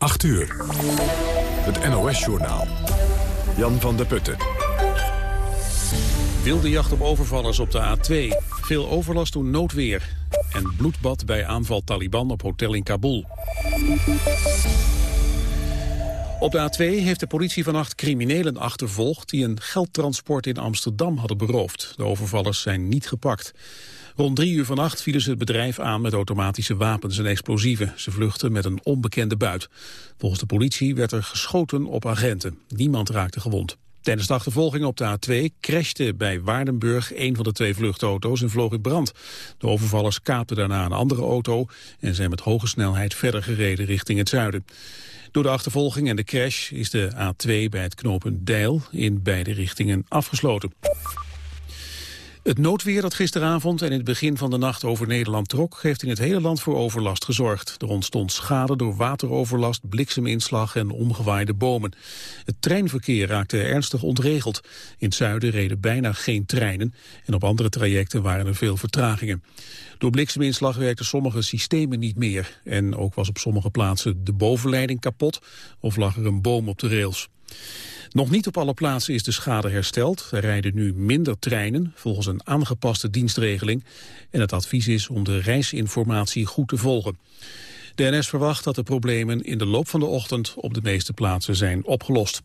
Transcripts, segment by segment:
8 uur. Het NOS-journaal. Jan van der Putten. Wilde jacht op overvallers op de A2. Veel overlast door noodweer. En bloedbad bij aanval Taliban op hotel in Kabul. Op de A2 heeft de politie vannacht criminelen achtervolgd... die een geldtransport in Amsterdam hadden beroofd. De overvallers zijn niet gepakt. Rond drie uur vannacht vielen ze het bedrijf aan met automatische wapens en explosieven. Ze vluchtten met een onbekende buit. Volgens de politie werd er geschoten op agenten. Niemand raakte gewond. Tijdens de achtervolging op de A2 crashte bij Waardenburg een van de twee vluchtauto's en vloog in brand. De overvallers kaapten daarna een andere auto en zijn met hoge snelheid verder gereden richting het zuiden. Door de achtervolging en de crash is de A2 bij het knooppunt Deil in beide richtingen afgesloten. Het noodweer dat gisteravond en in het begin van de nacht over Nederland trok... heeft in het hele land voor overlast gezorgd. Er ontstond schade door wateroverlast, blikseminslag en omgewaaide bomen. Het treinverkeer raakte ernstig ontregeld. In het zuiden reden bijna geen treinen... en op andere trajecten waren er veel vertragingen. Door blikseminslag werkten sommige systemen niet meer... en ook was op sommige plaatsen de bovenleiding kapot... of lag er een boom op de rails. Nog niet op alle plaatsen is de schade hersteld. Er rijden nu minder treinen, volgens een aangepaste dienstregeling. En het advies is om de reisinformatie goed te volgen. De NS verwacht dat de problemen in de loop van de ochtend op de meeste plaatsen zijn opgelost.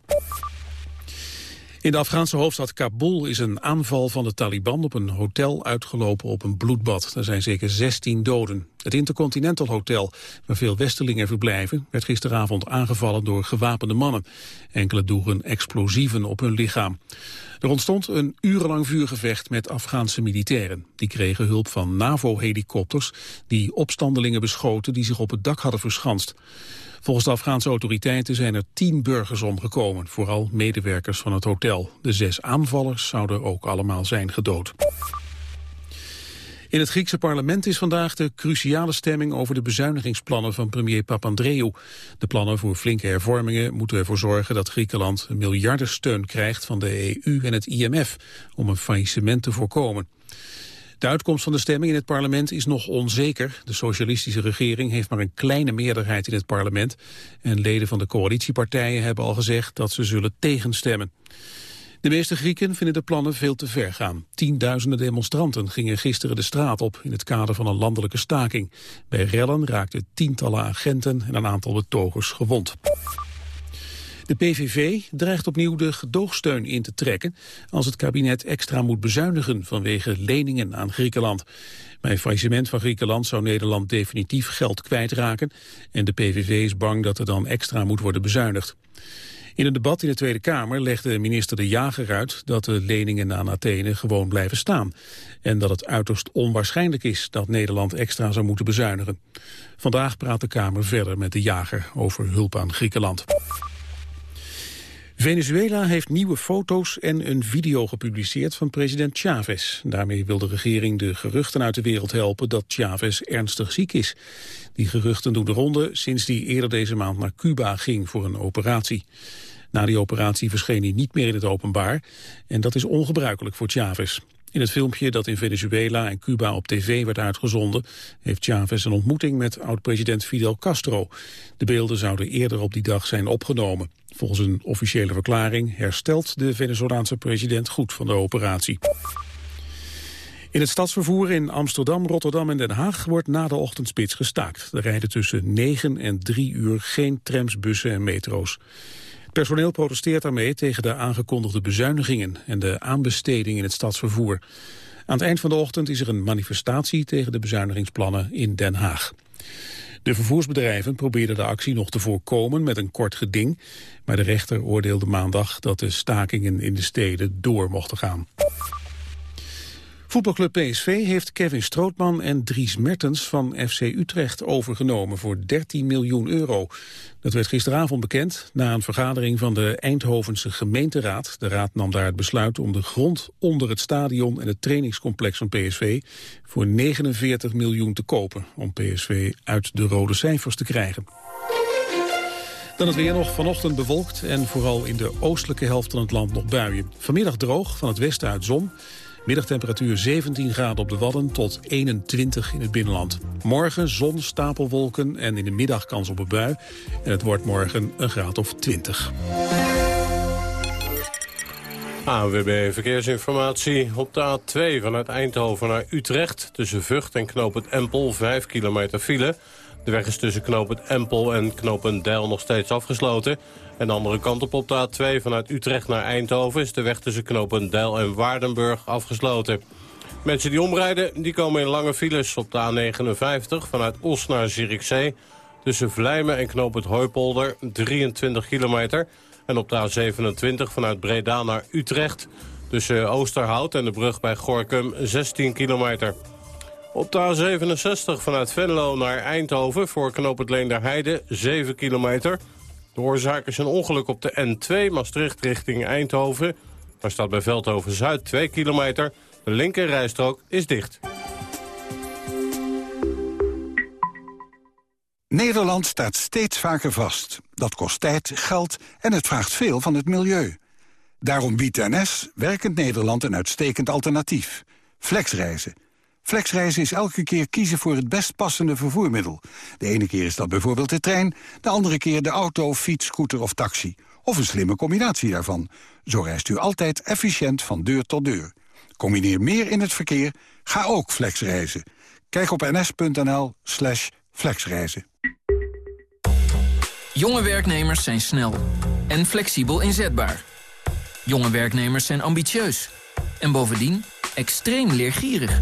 In de Afghaanse hoofdstad Kabul is een aanval van de Taliban op een hotel uitgelopen op een bloedbad. Er zijn zeker 16 doden. Het Intercontinental Hotel, waar veel Westelingen verblijven, werd gisteravond aangevallen door gewapende mannen. Enkele droegen explosieven op hun lichaam. Er ontstond een urenlang vuurgevecht met Afghaanse militairen. Die kregen hulp van NAVO-helikopters die opstandelingen beschoten die zich op het dak hadden verschanst. Volgens de Afghaanse autoriteiten zijn er tien burgers omgekomen, vooral medewerkers van het hotel. De zes aanvallers zouden ook allemaal zijn gedood. In het Griekse parlement is vandaag de cruciale stemming over de bezuinigingsplannen van premier Papandreou. De plannen voor flinke hervormingen moeten ervoor zorgen dat Griekenland miljardensteun krijgt van de EU en het IMF om een faillissement te voorkomen. De uitkomst van de stemming in het parlement is nog onzeker. De socialistische regering heeft maar een kleine meerderheid in het parlement. En leden van de coalitiepartijen hebben al gezegd dat ze zullen tegenstemmen. De meeste Grieken vinden de plannen veel te ver gaan. Tienduizenden demonstranten gingen gisteren de straat op in het kader van een landelijke staking. Bij rellen raakten tientallen agenten en een aantal betogers gewond. De PVV dreigt opnieuw de gedoogsteun in te trekken als het kabinet extra moet bezuinigen vanwege leningen aan Griekenland. Bij een faillissement van Griekenland zou Nederland definitief geld kwijtraken en de PVV is bang dat er dan extra moet worden bezuinigd. In een debat in de Tweede Kamer legde minister De Jager uit dat de leningen aan Athene gewoon blijven staan. En dat het uiterst onwaarschijnlijk is dat Nederland extra zou moeten bezuinigen. Vandaag praat de Kamer verder met De Jager over hulp aan Griekenland. Venezuela heeft nieuwe foto's en een video gepubliceerd van president Chavez. Daarmee wil de regering de geruchten uit de wereld helpen dat Chavez ernstig ziek is. Die geruchten doen de ronde sinds hij eerder deze maand naar Cuba ging voor een operatie. Na die operatie verscheen hij niet meer in het openbaar en dat is ongebruikelijk voor Chavez. In het filmpje dat in Venezuela en Cuba op tv werd uitgezonden... heeft Chavez een ontmoeting met oud-president Fidel Castro. De beelden zouden eerder op die dag zijn opgenomen. Volgens een officiële verklaring herstelt de Venezolaanse president goed van de operatie. In het stadsvervoer in Amsterdam, Rotterdam en Den Haag wordt na de ochtendspits gestaakt. Er rijden tussen 9 en 3 uur geen trams, bussen en metro's. Personeel protesteert daarmee tegen de aangekondigde bezuinigingen en de aanbesteding in het stadsvervoer. Aan het eind van de ochtend is er een manifestatie tegen de bezuinigingsplannen in Den Haag. De vervoersbedrijven probeerden de actie nog te voorkomen met een kort geding, maar de rechter oordeelde maandag dat de stakingen in de steden door mochten gaan. Voetbalclub PSV heeft Kevin Strootman en Dries Mertens van FC Utrecht overgenomen voor 13 miljoen euro. Dat werd gisteravond bekend na een vergadering van de Eindhovense gemeenteraad. De raad nam daar het besluit om de grond onder het stadion en het trainingscomplex van PSV voor 49 miljoen te kopen om PSV uit de rode cijfers te krijgen. Dan het weer nog vanochtend bewolkt en vooral in de oostelijke helft van het land nog buien. Vanmiddag droog, van het westen uit zon. Middagtemperatuur 17 graden op de Wadden tot 21 in het binnenland. Morgen zon, stapelwolken en in de middag kans op een bui. En het wordt morgen een graad of 20. ANWB Verkeersinformatie. Op de A2 vanuit Eindhoven naar Utrecht... tussen Vught en Knoop Empel, 5 kilometer file. De weg is tussen Knoop Empel en Knoop Deil nog steeds afgesloten. En de andere kant op op de A2 vanuit Utrecht naar Eindhoven... is de weg tussen Knoop Deil en Waardenburg afgesloten. Mensen die omrijden die komen in lange files op de A59... vanuit Os naar Zierikzee... tussen Vlijmen en Knoop het Hooipolder, 23 kilometer... En op de A27 vanuit Breda naar Utrecht... tussen Oosterhout en de brug bij Gorkum 16 kilometer. Op de A67 vanuit Venlo naar Eindhoven voor knoop het Leenderheide 7 kilometer. De oorzaak is een ongeluk op de N2 Maastricht richting Eindhoven. Daar staat bij Veldhoven-Zuid 2 kilometer. De linker rijstrook is dicht. Nederland staat steeds vaker vast. Dat kost tijd, geld en het vraagt veel van het milieu. Daarom biedt NS Werkend Nederland een uitstekend alternatief. Flexreizen. Flexreizen is elke keer kiezen voor het best passende vervoermiddel. De ene keer is dat bijvoorbeeld de trein, de andere keer de auto, fiets, scooter of taxi. Of een slimme combinatie daarvan. Zo reist u altijd efficiënt van deur tot deur. Combineer meer in het verkeer, ga ook flexreizen. Kijk op ns.nl slash flexreizen. Jonge werknemers zijn snel en flexibel inzetbaar. Jonge werknemers zijn ambitieus en bovendien extreem leergierig.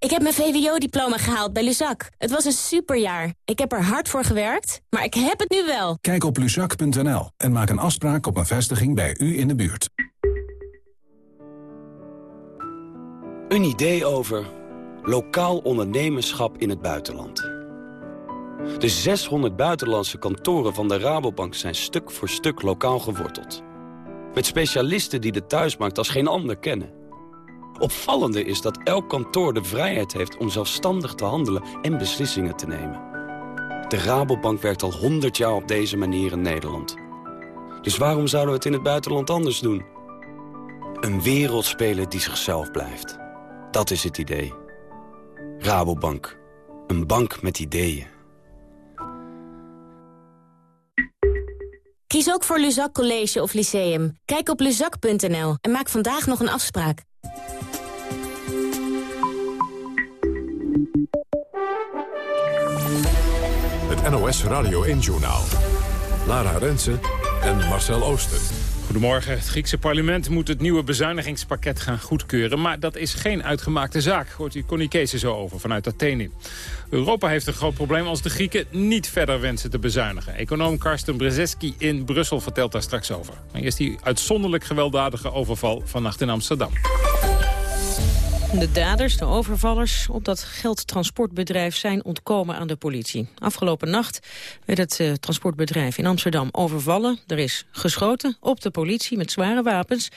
Ik heb mijn VWO-diploma gehaald bij Luzak. Het was een superjaar. Ik heb er hard voor gewerkt, maar ik heb het nu wel. Kijk op luzak.nl en maak een afspraak op een vestiging bij u in de buurt. Een idee over lokaal ondernemerschap in het buitenland. De 600 buitenlandse kantoren van de Rabobank zijn stuk voor stuk lokaal geworteld. Met specialisten die de thuismarkt als geen ander kennen. Opvallende is dat elk kantoor de vrijheid heeft om zelfstandig te handelen en beslissingen te nemen. De Rabobank werkt al 100 jaar op deze manier in Nederland. Dus waarom zouden we het in het buitenland anders doen? Een wereldspeler die zichzelf blijft. Dat is het idee. Rabobank. Een bank met ideeën. Kies ook voor Luzak College of Lyceum. Kijk op luzak.nl en maak vandaag nog een afspraak. NOS Radio 1-journaal. Lara Rensen en Marcel Ooster. Goedemorgen. Het Griekse parlement moet het nieuwe bezuinigingspakket gaan goedkeuren. Maar dat is geen uitgemaakte zaak, hoort u Connie Kees zo over vanuit Athene. Europa heeft een groot probleem als de Grieken niet verder wensen te bezuinigen. Econoom Karsten Brzeski in Brussel vertelt daar straks over. Maar eerst die uitzonderlijk gewelddadige overval vannacht in Amsterdam. De daders, de overvallers op dat geldtransportbedrijf zijn ontkomen aan de politie. Afgelopen nacht werd het uh, transportbedrijf in Amsterdam overvallen. Er is geschoten op de politie met zware wapens.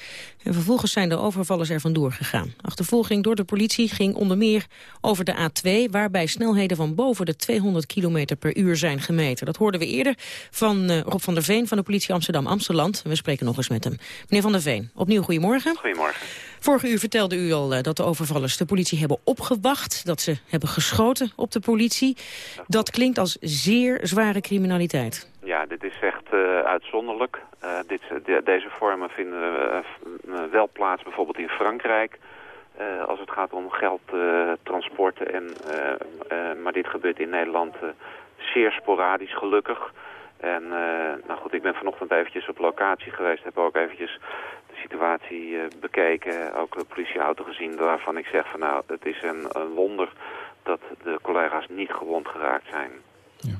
En vervolgens zijn de overvallers er vandoor gegaan. Achtervolging door de politie ging onder meer over de A2... waarbij snelheden van boven de 200 km per uur zijn gemeten. Dat hoorden we eerder van uh, Rob van der Veen van de politie Amsterdam-Amsteland. We spreken nog eens met hem. Meneer van der Veen, opnieuw goedemorgen. Goedemorgen. Vorige uur vertelde u al uh, dat de overvallers de politie hebben opgewacht. Dat ze hebben geschoten op de politie. Dat klinkt als zeer zware criminaliteit. Ja, dit is echt uh, uitzonderlijk. Uh, dit, de, deze vormen vinden wel plaats bijvoorbeeld in Frankrijk. als het gaat om geldtransporten. en, maar dit gebeurt in Nederland zeer sporadisch, gelukkig. En nou goed, ik ben vanochtend eventjes op locatie geweest. Heb ook eventjes situatie uh, bekeken, ook de politieauto gezien, waarvan ik zeg van nou, het is een, een wonder dat de collega's niet gewond geraakt zijn. Ja.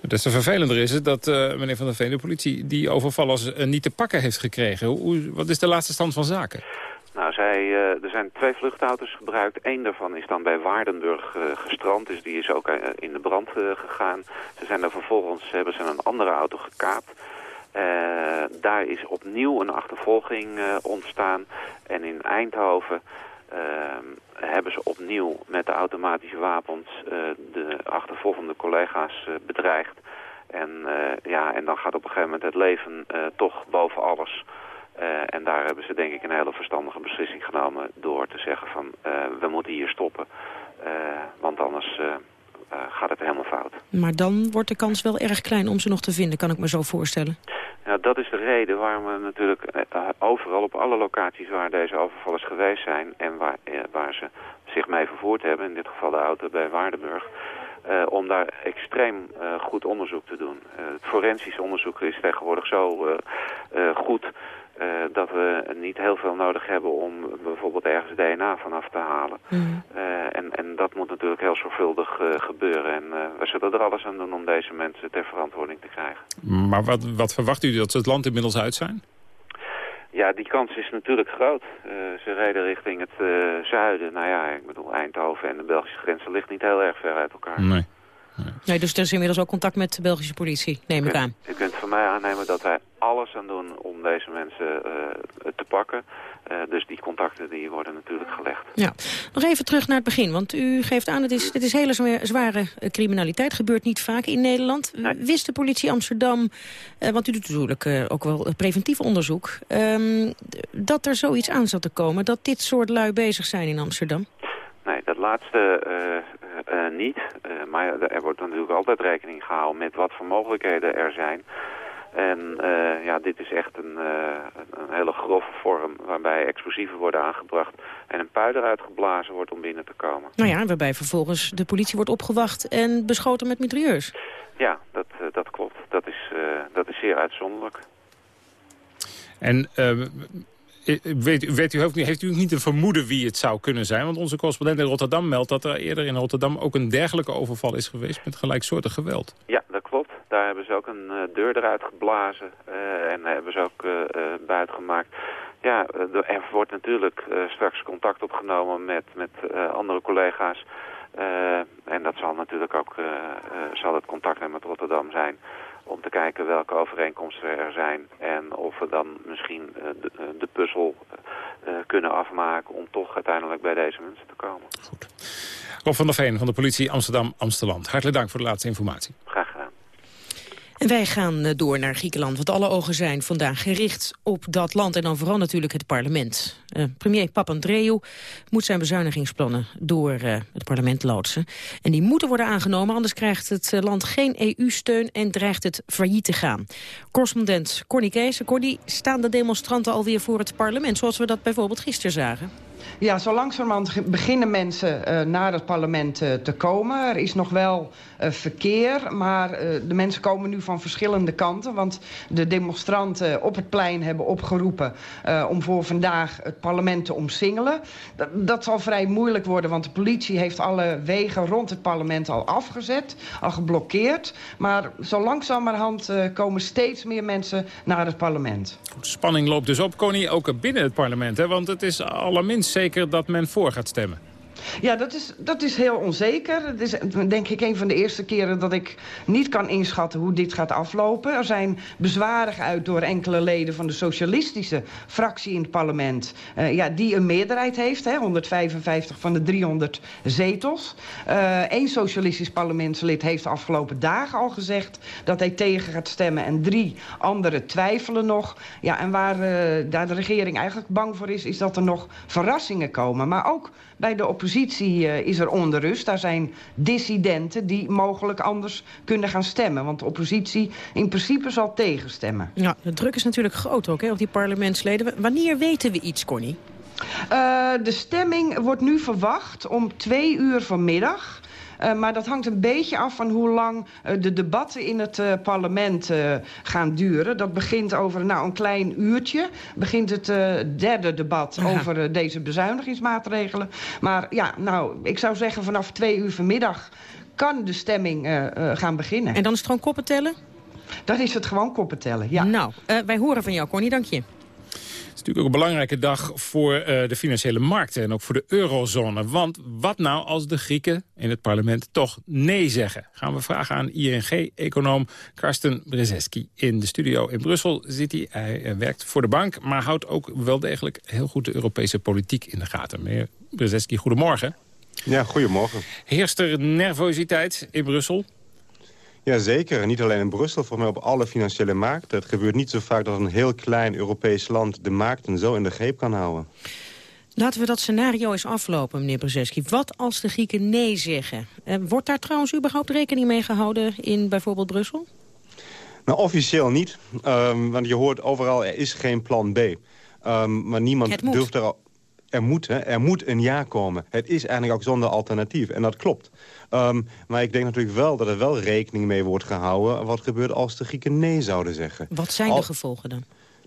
Des te vervelender is het dat uh, meneer Van der Veen, de politie, die overvallers uh, niet te pakken heeft gekregen. Hoe, wat is de laatste stand van zaken? Nou, zij, uh, er zijn twee vluchtauto's gebruikt. Eén daarvan is dan bij Waardenburg gestrand, dus die is ook in de brand gegaan. Ze zijn er vervolgens, hebben ze een andere auto gekaapt. Daar is opnieuw een achtervolging ontstaan. En in Eindhoven ehm, hebben ze opnieuw met de automatische wapens de achtervolgende collega's bedreigd. En, ja, en dan gaat op een gegeven moment het leven toch boven alles... En daar hebben ze denk ik een hele verstandige beslissing genomen door te zeggen van we moeten hier stoppen. Want anders gaat het helemaal fout. Maar dan wordt de kans wel erg klein om ze nog te vinden, kan ik me zo voorstellen. Ja, dat is de reden waarom we natuurlijk overal op alle locaties waar deze overvallers geweest zijn en waar, waar ze zich mee vervoerd hebben, in dit geval de auto bij Waardenburg, uh, om daar extreem uh, goed onderzoek te doen. Uh, het forensisch onderzoek is tegenwoordig zo goed uh, dat we niet heel veel nodig hebben om bijvoorbeeld ergens DNA vanaf te halen. Mm. Uh, en, en dat moet natuurlijk heel zorgvuldig uh, gebeuren. En we zullen er alles aan doen om deze mensen ter verantwoording te krijgen. Maar wat, wat verwacht u dat ze het land inmiddels uit zijn? Ja, die kans is natuurlijk groot. ze reden richting het zuiden. Nou ja, ik bedoel, Eindhoven en de Belgische grenzen ligt niet heel erg ver uit elkaar. Nee. Nee, dus er is inmiddels ook contact met de Belgische politie, neem ik aan. U kunt van mij aannemen dat wij alles aan doen om deze mensen uh, te pakken. Uh, dus die contacten die worden natuurlijk gelegd. Ja. Nog even terug naar het begin, want u geeft aan... het is, dit is hele zware criminaliteit, gebeurt niet vaak in Nederland. Nee. Wist de politie Amsterdam, want u doet natuurlijk ook wel preventief onderzoek... Um, dat er zoiets aan zat te komen, dat dit soort lui bezig zijn in Amsterdam? Nee, dat laatste uh, niet. Uh, maar er wordt natuurlijk altijd rekening gehouden met wat voor mogelijkheden er zijn. En uh, ja, dit is echt een, een, hele grove vorm waarbij explosieven worden aangebracht en een pui eruit geblazen wordt om binnen te komen. Nou ja, waarbij vervolgens de politie wordt opgewacht en beschoten met mitrailleurs. Ja, dat, dat klopt. Dat is, dat is zeer uitzonderlijk. En Weet, weet, u, heeft u niet een vermoeden wie het zou kunnen zijn? Want onze correspondent in Rotterdam meldt dat er eerder in Rotterdam ook een dergelijke overval is geweest met gelijksoortig geweld. Ja, dat klopt. Daar hebben ze ook een uh, deur eruit geblazen uh, en hebben ze ook buiten gemaakt. Ja, er wordt natuurlijk straks contact opgenomen met, met andere collega's. en dat zal natuurlijk ook zal het contact met Rotterdam zijn om te kijken welke overeenkomsten er zijn en of we dan misschien uh, de, uh, de, puzzel uh, kunnen afmaken om toch uiteindelijk bij deze mensen te komen. Goed. Rob van der Veen van de politie Amsterdam-Amsterdam. Hartelijk dank voor de laatste informatie. Graag wij gaan door naar Griekenland, want alle ogen zijn vandaag gericht op dat land en dan vooral natuurlijk het parlement. Uh, premier Papandreou moet zijn bezuinigingsplannen door uh, het parlement loodsen. En die moeten worden aangenomen, anders krijgt het land geen EU-steun en dreigt het failliet te gaan. Correspondent Corny Kees. Corny, staan de demonstranten alweer voor het parlement, zoals we dat bijvoorbeeld gisteren zagen? Ja, zo langzamerhand beginnen mensen uh, naar het parlement uh, te komen. Er is nog wel uh, verkeer, maar de mensen komen nu van verschillende kanten. Want de demonstranten op het plein hebben opgeroepen om voor vandaag het parlement te omsingelen. Dat, dat, zal vrij moeilijk worden, want de politie heeft alle wegen rond het parlement al afgezet, al geblokkeerd. Maar zo langzamerhand komen steeds meer mensen naar het parlement. Spanning loopt dus op, Connie, ook binnen het parlement. Hè? Want het is allerminst zeker dat men voor gaat stemmen. Ja, dat is, dat is heel onzeker. Het is denk ik een van de eerste keren dat ik niet kan inschatten hoe dit gaat aflopen. Er zijn bezwaren geuit door enkele leden van de socialistische fractie in het parlement. Uh, ja, die een meerderheid heeft, hè, 155 van de 300 zetels. Eén uh, socialistisch parlementslid heeft de afgelopen dagen al gezegd dat hij tegen gaat stemmen. En drie anderen twijfelen nog. Ja, en waar uh, daar de regering eigenlijk bang voor is, is dat er nog verrassingen komen. Maar ook bij de oppositie uh, is er onrust. Daar zijn dissidenten die mogelijk anders kunnen gaan stemmen. Want de oppositie in principe zal tegenstemmen. Ja, de druk is natuurlijk groot ook hè, op die parlementsleden. Wanneer weten we iets, Connie? Uh, de stemming wordt nu verwacht om twee uur vanmiddag. Uh, maar dat hangt een beetje af van hoe lang uh, de debatten in het uh, parlement gaan duren. Dat begint over nou, een klein uurtje. Begint het derde debat Aha. over deze bezuinigingsmaatregelen. Maar ja, nou, ik zou zeggen vanaf twee uur vanmiddag kan de stemming gaan beginnen. En dan is het gewoon koppen tellen? Dan is het gewoon koppen tellen, ja. Nou, wij horen van jou, Connie, dank je. Is natuurlijk ook een belangrijke dag voor uh, de financiële markten en ook voor de eurozone. Want wat nou als de Grieken in het parlement toch nee zeggen? Gaan we vragen aan ING-econoom Karsten Brzeski. In de studio in Brussel zit hij. Hij werkt voor de bank, maar houdt ook wel degelijk heel goed de Europese politiek in de gaten. Meneer Brzeski, goedemorgen. Ja, goedemorgen. Heerst er nervositeit in Brussel? Jazeker, en niet alleen in Brussel, voor mij op alle financiële markten. Het gebeurt niet zo vaak dat een heel klein Europees land de markten zo in de greep kan houden. Laten we dat scenario eens aflopen, meneer Brzeski. Wat als de Grieken nee zeggen? Eh, wordt daar trouwens überhaupt rekening mee gehouden in bijvoorbeeld Brussel? Nou, officieel niet. Um, want je hoort overal, er is geen plan B. Um, maar niemand durft er al er moet, hè, er moet een ja komen. Het is eigenlijk ook zonder alternatief. En dat klopt. Um, maar ik denk natuurlijk wel dat er wel rekening mee wordt gehouden... wat gebeurt als de Grieken nee zouden zeggen. Wat zijn de gevolgen dan?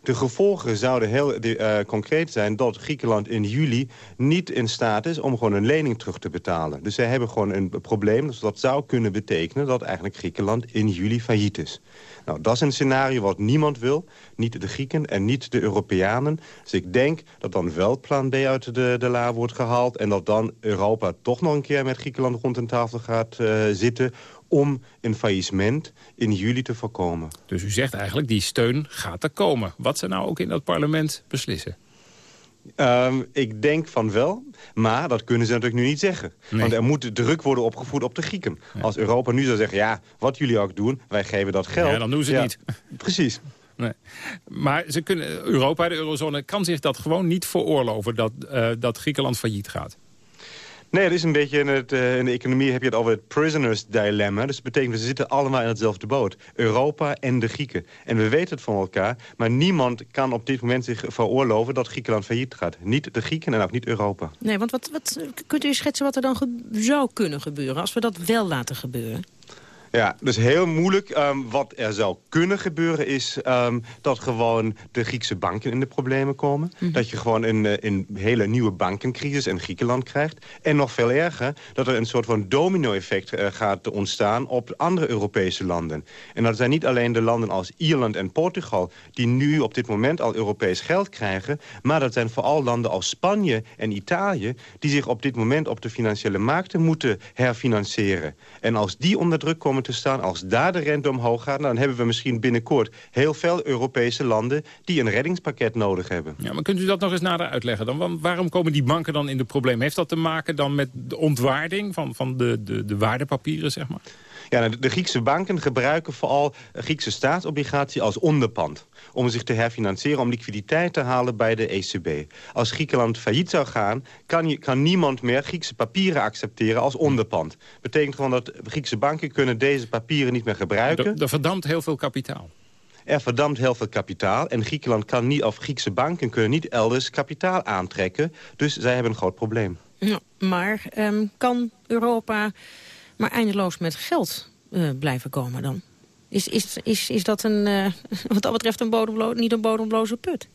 De gevolgen zouden heel uh, concreet zijn dat Griekenland in juli niet in staat is om gewoon een lening terug te betalen. Dus zij hebben gewoon een probleem. Dus dat zou kunnen betekenen dat eigenlijk Griekenland in juli failliet is. Nou, dat is een scenario wat niemand wil. Niet de Grieken en niet de Europeanen. Dus ik denk dat dan wel plan B uit de, de la wordt gehaald... en dat dan Europa toch nog een keer met Griekenland rond een tafel gaat uh, zitten om een faillissement in juli te voorkomen. Dus u zegt eigenlijk, die steun gaat er komen. Wat ze nou ook in dat parlement beslissen? Um, ik denk van wel, maar dat kunnen ze natuurlijk nu niet zeggen. Want er moet druk worden opgevoerd op de Grieken. Als Europa nu zou zeggen, ja, wat jullie ook doen, wij geven dat geld. Ja, dan doen ze het niet. Precies. Nee. Maar ze kunnen, Europa, de eurozone, kan zich dat gewoon niet veroorloven... dat, uh, dat Griekenland failliet gaat. Nee, het is een beetje in, het, uh, in de economie heb je het over het prisoners dilemma. Dus dat betekent, we zitten allemaal in hetzelfde boot. Europa en de Grieken. En we weten het van elkaar, maar niemand kan op dit moment zich veroorloven dat Griekenland failliet gaat. Niet de Grieken en ook niet Europa. Nee, want wat, wat, kunt u schetsen wat er dan zou kunnen gebeuren als we dat wel laten gebeuren? Ja, dus heel moeilijk. Um, wat er zou kunnen gebeuren is um, dat gewoon de Griekse banken in de problemen komen. Mm -hmm. Dat je gewoon een, eh, een hele nieuwe bankencrisis in Griekenland krijgt. En nog veel erger, dat er een soort van domino-effect uh, gaat ontstaan op andere Europese landen. En dat zijn niet alleen de landen als Ierland en Portugal... die nu op dit moment al Europees geld krijgen... maar dat zijn vooral landen als Spanje en Italië... die zich op dit moment op de financiële markten moeten herfinancieren. En als die onder druk komen staan. Als daar de rente omhoog gaat, dan hebben we misschien binnenkort heel veel Europese landen die een reddingspakket nodig hebben. Ja, maar kunt u dat nog eens nader uitleggen dan? Waarom komen die banken dan in de problemen? Heeft dat te maken dan met de ontwaarding van, van de, de, de waardepapieren, zeg maar? Ja, nou, de Griekse banken gebruiken vooral Griekse staatsobligatie als onderpand. Om zich te herfinancieren, om liquiditeit te halen bij de ECB. Als Griekenland failliet zou gaan, kan, je, kan niemand meer Griekse papieren accepteren als onderpand. Betekent gewoon dat Griekse banken kunnen deze papieren niet meer gebruiken. Er verdampt heel veel kapitaal. Er verdampt heel veel kapitaal. En Griekenland kan niet, of Griekse banken kunnen niet elders kapitaal aantrekken. Dus zij hebben een groot probleem. Ja, maar um, kan Europa maar eindeloos met geld uh, blijven komen dan? Is, is, is, is dat een, uh, wat dat betreft een bodemlo niet een bodemloze put?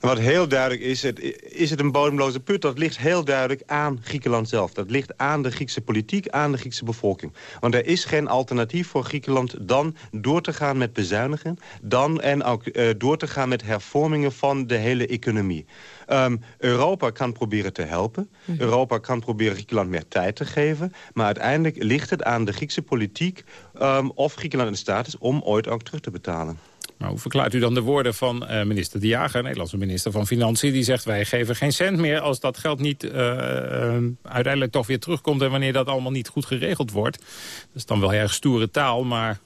Wat heel duidelijk is, het, is het een bodemloze put? Dat ligt heel duidelijk aan Griekenland zelf. Dat ligt aan de Griekse politiek, aan de Griekse bevolking. Want er is geen alternatief voor Griekenland dan door te gaan met bezuinigen... dan en ook uh, door te gaan met hervormingen van de hele economie. Um, Europa kan proberen te helpen. Mm. Europa kan proberen Griekenland meer tijd te geven. Maar uiteindelijk ligt het aan de Griekse politiek... Um, of Griekenland in staat is om ooit ook terug te betalen. Maar hoe verklaart u dan de woorden van uh, minister De Jager, Nederlandse minister van Financiën... die zegt wij geven geen cent meer als dat geld niet uh, uh, uiteindelijk toch weer terugkomt... en wanneer dat allemaal niet goed geregeld wordt. Dat is dan wel erg stoere taal, maar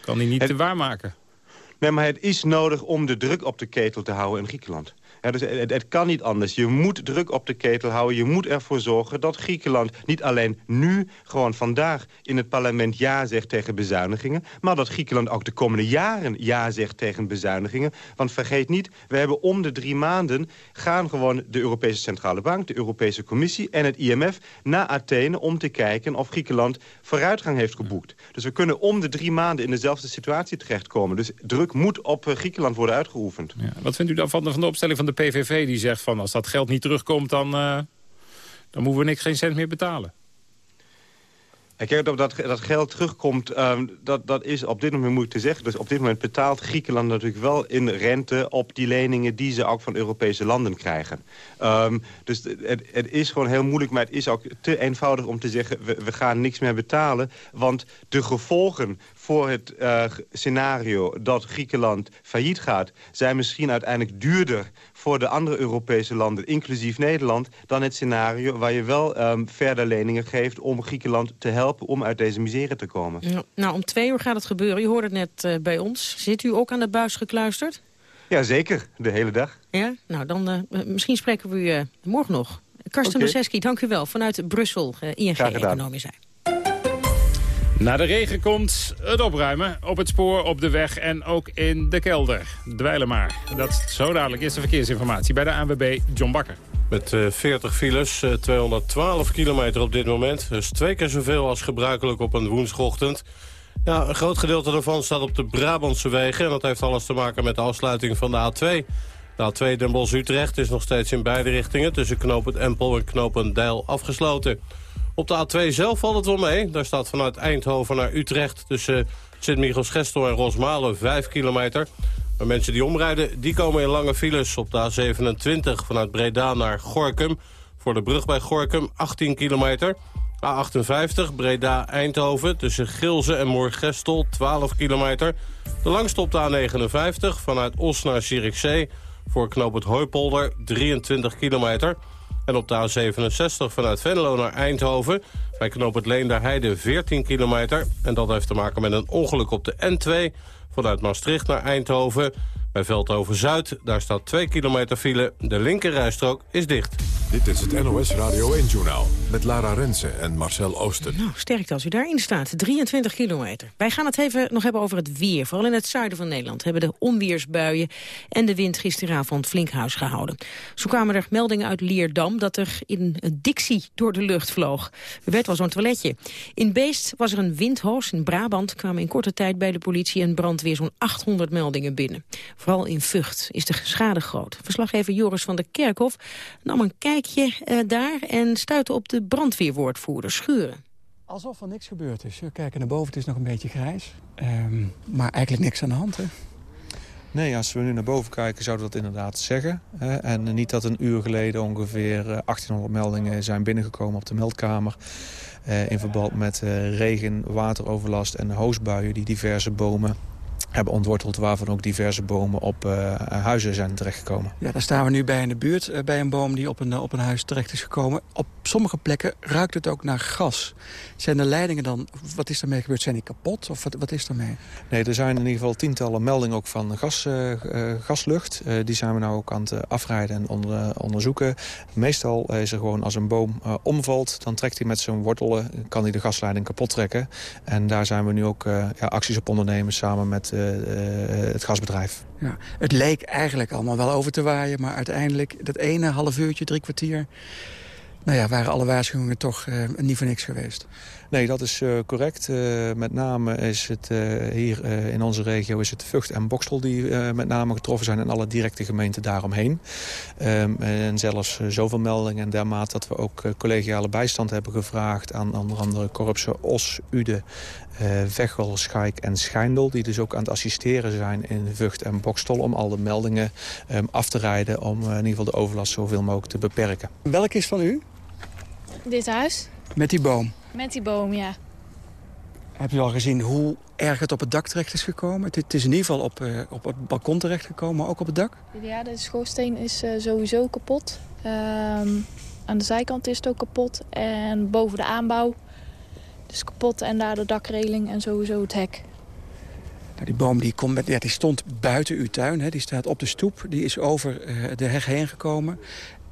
kan hij niet het... te waarmaken. Nee, maar het is nodig om de druk op de ketel te houden in Griekenland. Dus het, kan niet anders. Je moet druk op de ketel houden. Je moet ervoor zorgen dat Griekenland niet alleen nu, gewoon vandaag... in het parlement ja zegt tegen bezuinigingen... maar dat Griekenland ook de komende jaren ja zegt tegen bezuinigingen. Want vergeet niet, we hebben om de drie maanden... gaan gewoon de Europese Centrale Bank, de Europese Commissie en het IMF... naar Athene om te kijken of Griekenland vooruitgang heeft geboekt. Dus we kunnen om de drie maanden in dezelfde situatie terechtkomen. Dus druk moet op eh, Griekenland worden uitgeoefend. Ja, wat vindt u dan van de, van de opstelling van de PVV die zegt van als dat geld niet terugkomt... dan, uh, dan moeten we niks, geen cent meer betalen. Kijk, dat, dat, geld terugkomt, um, dat, dat is op dit moment moeilijk te zeggen. Dus op dit moment betaalt Griekenland natuurlijk wel in rente op die leningen die ze ook van Europese landen krijgen. Um, dus het, het, is gewoon heel moeilijk, maar het is ook te eenvoudig om te zeggen... we, we gaan niks meer betalen, want de gevolgen voor het uh, scenario dat Griekenland failliet gaat... zijn misschien uiteindelijk duurder voor de andere Europese landen, inclusief Nederland... dan het scenario waar je wel um, verder leningen geeft om Griekenland te helpen... om uit deze misère te komen. Ja, nou, om twee uur gaat het gebeuren. Je hoorde het net uh, bij ons. Zit u ook aan de buis gekluisterd? Ja, zeker. De hele dag. Ja? Nou, dan uh, misschien spreken we u morgen nog. Karsten okay. Dank u wel. Vanuit Brussel, ING Economie zijn. Na de regen komt het opruimen op het spoor, op de weg en ook in de kelder. Dweilen maar. Dat is zo dadelijk. Eerste verkeersinformatie bij de ANWB John Bakker. Met uh, 40 files, uh, 212 kilometer op dit moment. Dus twee keer zoveel als gebruikelijk op een woensdagochtend. Ja, een groot gedeelte daarvan staat op de Brabantse wegen. En dat heeft alles te maken met de afsluiting van de A2. De A2 Den Bosch-Utrecht is nog steeds in beide richtingen... tussen knooppunt Empel en knooppunt Deil afgesloten. Op de A2 zelf valt het wel mee. Daar staat vanuit Eindhoven naar Utrecht tussen Sint-Michels-Gestel en Rosmalen 5 kilometer. Maar mensen die omrijden, die komen in lange files op de A27 vanuit Breda naar Gorkum. Voor de brug bij Gorkum 18 kilometer. A58 Breda-Eindhoven tussen Gilze en Moorgestel 12 kilometer. De langste op de A59 vanuit Os naar Zierikzee voor knoop het Hooipolder 23 kilometer. En op de A67 vanuit Venlo naar Eindhoven... bij knoop het Leenderheide 14 kilometer. En dat heeft te maken met een ongeluk op de N2... vanuit Maastricht naar Eindhoven... Bij Veldhoven-Zuid, daar staat 2 kilometer file. De linkerrijstrook is dicht. Dit is het NOS Radio 1-journaal met Lara Rensen en Marcel Oosten. Nou, sterk als u daarin staat. 23 kilometer. Wij gaan het even nog hebben over het weer. Vooral in het zuiden van Nederland hebben de onweersbuien en de wind gisteravond flink huis gehouden. Zo kwamen er meldingen uit Leerdam dat er in een dictie door de lucht vloog. Er werd wel zo'n toiletje. In Beest was er een windhoos. In Brabant kwamen in korte tijd bij de politie en brandweer zo'n 800 meldingen binnen. Vooral in Vught is de schade groot. Verslaggever Joris van der Kerkhof nam een uh, daar... en stuitte op de brandweerwoordvoerder Schuren. Alsof er niks gebeurd is. We kijken naar boven, het is nog een beetje grijs. Um, maar eigenlijk niks aan de hand, hè? Nee, als we nu naar boven kijken zouden we dat inderdaad zeggen. Hè? En niet dat een uur geleden ongeveer 1800 meldingen zijn binnengekomen op de meldkamer. Uh, in verband met regen, wateroverlast en hoosbuien die diverse bomen hebben ontworteld... waarvan ook diverse bomen op uh, huizen zijn terechtgekomen. Ja, daar staan we nu bij in de buurt, uh, bij een boom die op een, uh, op een huis terecht is gekomen. Op sommige plekken ruikt het ook naar gas. Zijn de leidingen dan, wat is daarmee gebeurd? Zijn die kapot of wat, wat is daarmee? Nee, er zijn in ieder geval tientallen meldingen ook van gas, gaslucht. die zijn we nou ook aan het afrijden en onder, onderzoeken. Meestal is er gewoon als een boom omvalt... dan trekt hij met zijn wortelen, kan hij de gasleiding kapot trekken. En daar zijn we nu ook ja, acties op ondernemen samen met het gasbedrijf. Ja, het leek eigenlijk allemaal wel over te waaien... maar uiteindelijk dat ene half uurtje, drie kwartier... nou ja, waren alle waarschuwingen toch uh, niet voor niks geweest. Nee, dat is uh, correct. Uh, met name is het uh, hier in onze regio is het Vught en Bokstel die met name getroffen zijn... en alle directe gemeenten daaromheen. Um, en zelfs zoveel meldingen en dermate dat we ook collegiale bijstand hebben gevraagd... aan onder andere Korpsen Os, Ude, Veghel, Schaik en Schijndel... die dus ook aan het assisteren zijn in Vught en Bokstel... om al de meldingen um, af te rijden om in ieder geval de overlast zoveel mogelijk te beperken. Welk is van u? Dit huis. Met die boom? Met die boom, ja. Heb je al gezien hoe erg het op het dak terecht is gekomen? Het, is in ieder geval op, uh, op het balkon terecht gekomen, maar ook op het dak? Ja, de schoorsteen is uh, sowieso kapot. Um, aan de zijkant is het ook kapot. En boven de aanbouw is kapot. En daar de dakreling en sowieso het hek. Nou, die boom die, komt met, ja, die stond buiten uw tuin. Hè. Die staat op de stoep. Die is over uh, de heg heen gekomen.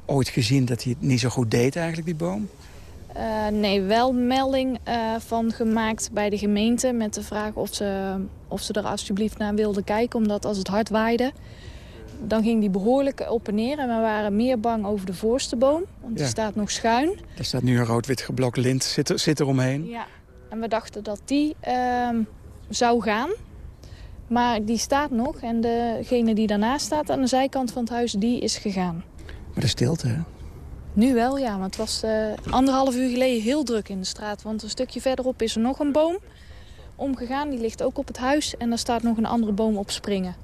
Ooit gezien dat hij het niet zo goed deed eigenlijk, die boom? Uh, nee, wel melding uh, van gemaakt bij de gemeente... met de vraag of ze, of ze er alsjeblieft naar wilden kijken. Omdat als het hard waaide, dan ging die behoorlijk op en neer. En we waren meer bang over de voorste boom, want die ja. staat nog schuin. Er staat nu een rood-wit geblokt lint, zit, er, zit eromheen. Ja, en we dachten dat die uh, zou gaan. Maar die staat nog en degene die daarnaast staat aan de zijkant van het huis, die is gegaan. Maar de stilte, hè? Nu wel, ja. Want het was uh, anderhalf uur geleden heel druk in de straat. Want een stukje verderop is er nog een boom omgegaan. Die ligt ook op het huis. En daar staat nog een andere boom op springen.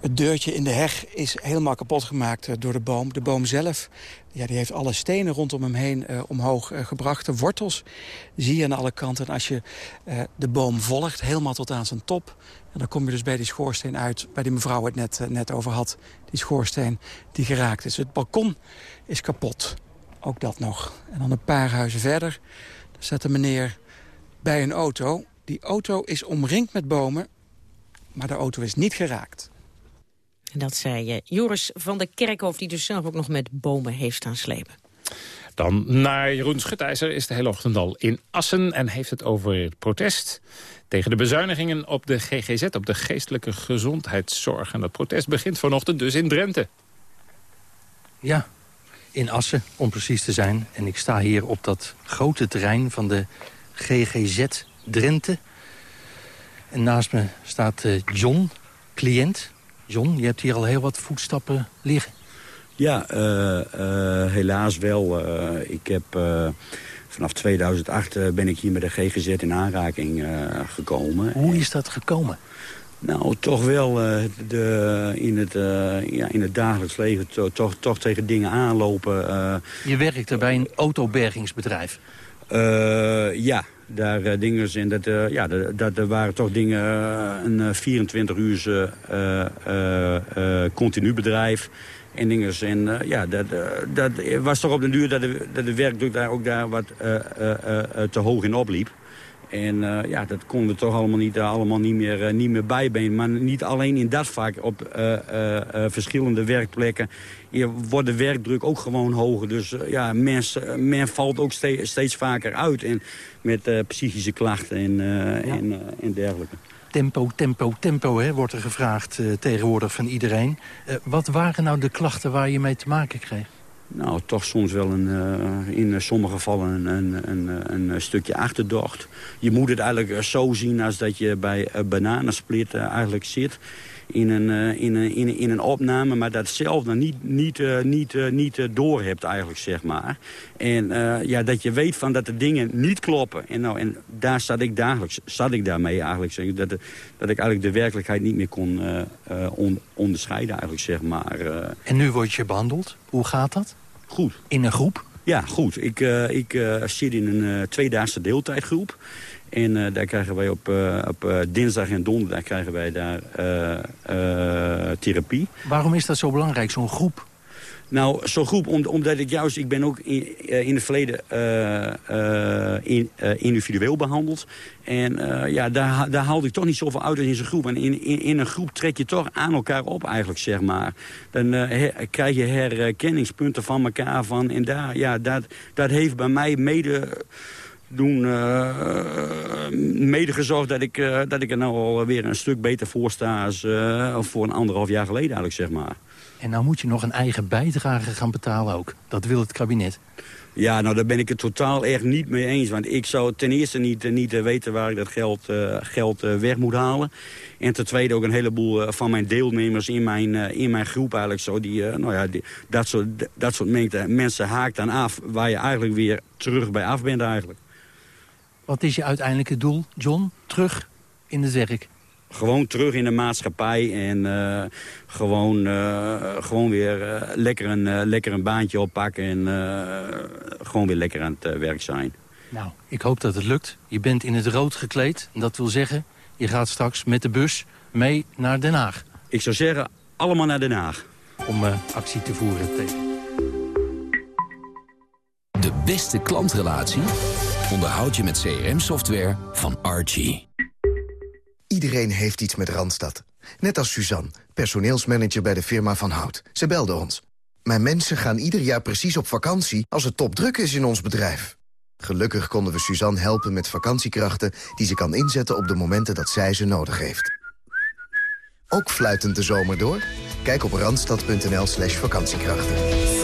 Het deurtje in de heg is helemaal kapot gemaakt eh, door de boom. De boom zelf ja, die heeft alle stenen rondom hem heen uh, omhoog gebracht. De wortels zie je aan alle kanten. En als je de boom volgt, helemaal tot aan zijn top... En dan kom je dus bij die schoorsteen uit, waar die mevrouw het net, net over had. Die schoorsteen die geraakt is. Het balkon is kapot. Ook dat nog. En dan een paar huizen verder daar staat een meneer bij een auto. Die auto is omringd met bomen, maar de auto is niet geraakt. En dat zei uh, Joris van der Kerkhof, die dus zelf ook nog met bomen heeft staan slepen. Dan naar Jeroen Schutijzer is de hele ochtend al in Assen... en heeft het over het protest tegen de bezuinigingen op de GGZ... op de geestelijke gezondheidszorg. En dat protest begint vanochtend dus in Drenthe. Ja, in Assen, om precies te zijn. En ik sta hier op dat grote terrein van de GGZ Drenthe. En naast me staat uh, John, cliënt. John, je hebt hier al heel wat voetstappen liggen. Ja, uh, uh, helaas wel. ik heb... Vanaf 2008 ben ik hier met de GGZ in aanraking gekomen. Hoe is dat gekomen? Nou, toch wel de, in, het, ja, in het dagelijks leven to, toch, toch tegen dingen aanlopen. Je werkte bij een autobergingsbedrijf? ja, daar dingen in. Dat, ja, dat, dat waren toch dingen, een 24 uur continu bedrijf. En dingen. En ja, dat, dat was toch op de duur dat de, dat de werkdruk daar ook daar wat te hoog in opliep. En uh, ja, dat konden we toch allemaal niet, uh, allemaal niet meer, uh, niet meer bijbenen. Maar niet alleen in dat vak, op verschillende werkplekken wordt de werkdruk ook gewoon hoger. Dus ja, mensen, men valt ook steeds, steeds vaker uit en met psychische klachten en, ja. en, en dergelijke. Tempo, tempo, tempo, hè, wordt er gevraagd tegenwoordig van iedereen. wat waren nou de klachten waar je mee te maken kreeg? Nou, toch soms wel een, uh, in sommige gevallen een, een, een, stukje achterdocht. Je moet het eigenlijk zo zien als dat je bij een bananensplit eigenlijk zit in een, uh, in, een, in, een, in een opname, maar dat zelf dan niet, niet, niet, niet door hebt eigenlijk, zeg maar. En ja, dat je weet van dat de dingen niet kloppen. En, nou, en daar zat ik dagelijks, zat ik daarmee eigenlijk, zeg, dat, dat ik eigenlijk de werkelijkheid niet meer kon on, onderscheiden eigenlijk, zeg maar. En nu word je behandeld? Hoe gaat dat? Goed. In een groep? Ja, goed. Ik, uh, ik uh, zit in een uh, tweedaagse deeltijdgroep. En daar krijgen wij op, op dinsdag en donderdag krijgen wij daar therapie. Waarom is dat zo belangrijk, zo'n groep? Nou, zo'n groep, omdat ik juist, ik ben ook in, in het verleden uh, in, individueel behandeld. En ja, daar, daar haalde ik toch niet zoveel uit in zo'n groep. En in, in, in, een groep trek je toch aan elkaar op eigenlijk, zeg maar. Dan her, krijg je herkenningspunten van elkaar van. En daar, ja, dat, dat heeft bij mij mede doen uh, mede gezorgd dat ik, uh, dat ik er nou alweer een stuk beter voor sta... als uh, voor een anderhalf jaar geleden eigenlijk, zeg maar. En nou moet je nog een eigen bijdrage gaan betalen ook. Dat wil het kabinet. Ja, nou daar ben ik het totaal echt niet mee eens. Want ik zou ten eerste niet, niet weten waar ik dat geld, uh, geld uh, weg moet halen. En ten tweede ook een heleboel van mijn deelnemers in mijn, in mijn groep eigenlijk zo. Die, nou ja, die, dat soort, dat soort mensen haakt dan af waar je eigenlijk weer terug bij af bent eigenlijk. Wat is je uiteindelijke doel, John? Terug in het werk? Gewoon terug in de maatschappij en uh, gewoon, uh, gewoon weer uh, lekker, een, lekker een baantje oppakken en gewoon weer lekker aan het werk zijn. Nou, ik hoop dat het lukt. Je bent in het rood gekleed. En dat wil zeggen, je gaat straks met de bus mee naar Den Haag. Ik zou zeggen, allemaal naar Den Haag. Om actie te voeren tegen. De beste klantrelatie onderhoud je met CRM-software van Archie. Iedereen heeft iets met Randstad. Net als Suzanne, personeelsmanager bij de firma Van Hout. Ze belde ons. Mijn mensen gaan ieder jaar precies op vakantie als het topdruk is in ons bedrijf. Gelukkig konden we Suzanne helpen met vakantiekrachten... die ze kan inzetten op de momenten dat zij ze nodig heeft. Ook fluitend de zomer door? Kijk op randstad.nl slash vakantiekrachten.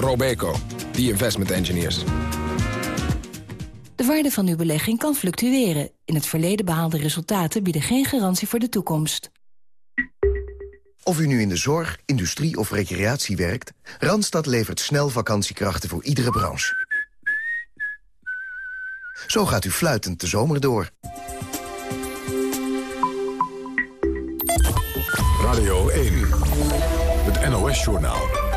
Robeco, the investment engineers. De waarde van uw belegging kan fluctueren. In het verleden behaalde resultaten bieden geen garantie voor de toekomst. Of u nu in de zorg, industrie of recreatie werkt... Randstad levert snel vakantiekrachten voor iedere branche. Zo gaat u fluitend de zomer door. Radio 1, het NOS-journaal.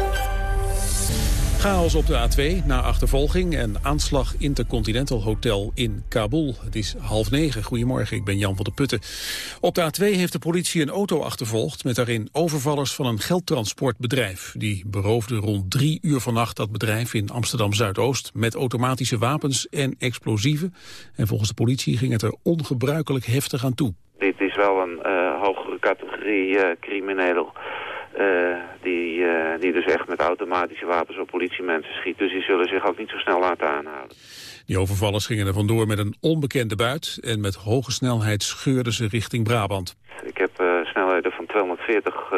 Chaos op de A2 na achtervolging en aanslag Intercontinental Hotel in Kabul. Het is half negen. Goedemorgen, ik ben Jan van der Putten. Op de A2 heeft de politie een auto achtervolgd... met daarin overvallers van een geldtransportbedrijf. Die beroofden rond drie uur vannacht dat bedrijf in Amsterdam-Zuidoost... met automatische wapens en explosieven. En volgens de politie ging het er ongebruikelijk heftig aan toe. Dit is wel een uh, hogere categorie uh, crimineel uh, die, uh, die dus echt met automatische wapens op politiemensen schiet. Dus die zullen zich ook niet zo snel laten aanhouden. Die overvallers gingen er vandoor met een onbekende buit... en met hoge snelheid scheurden ze richting Brabant. Ik heb van 240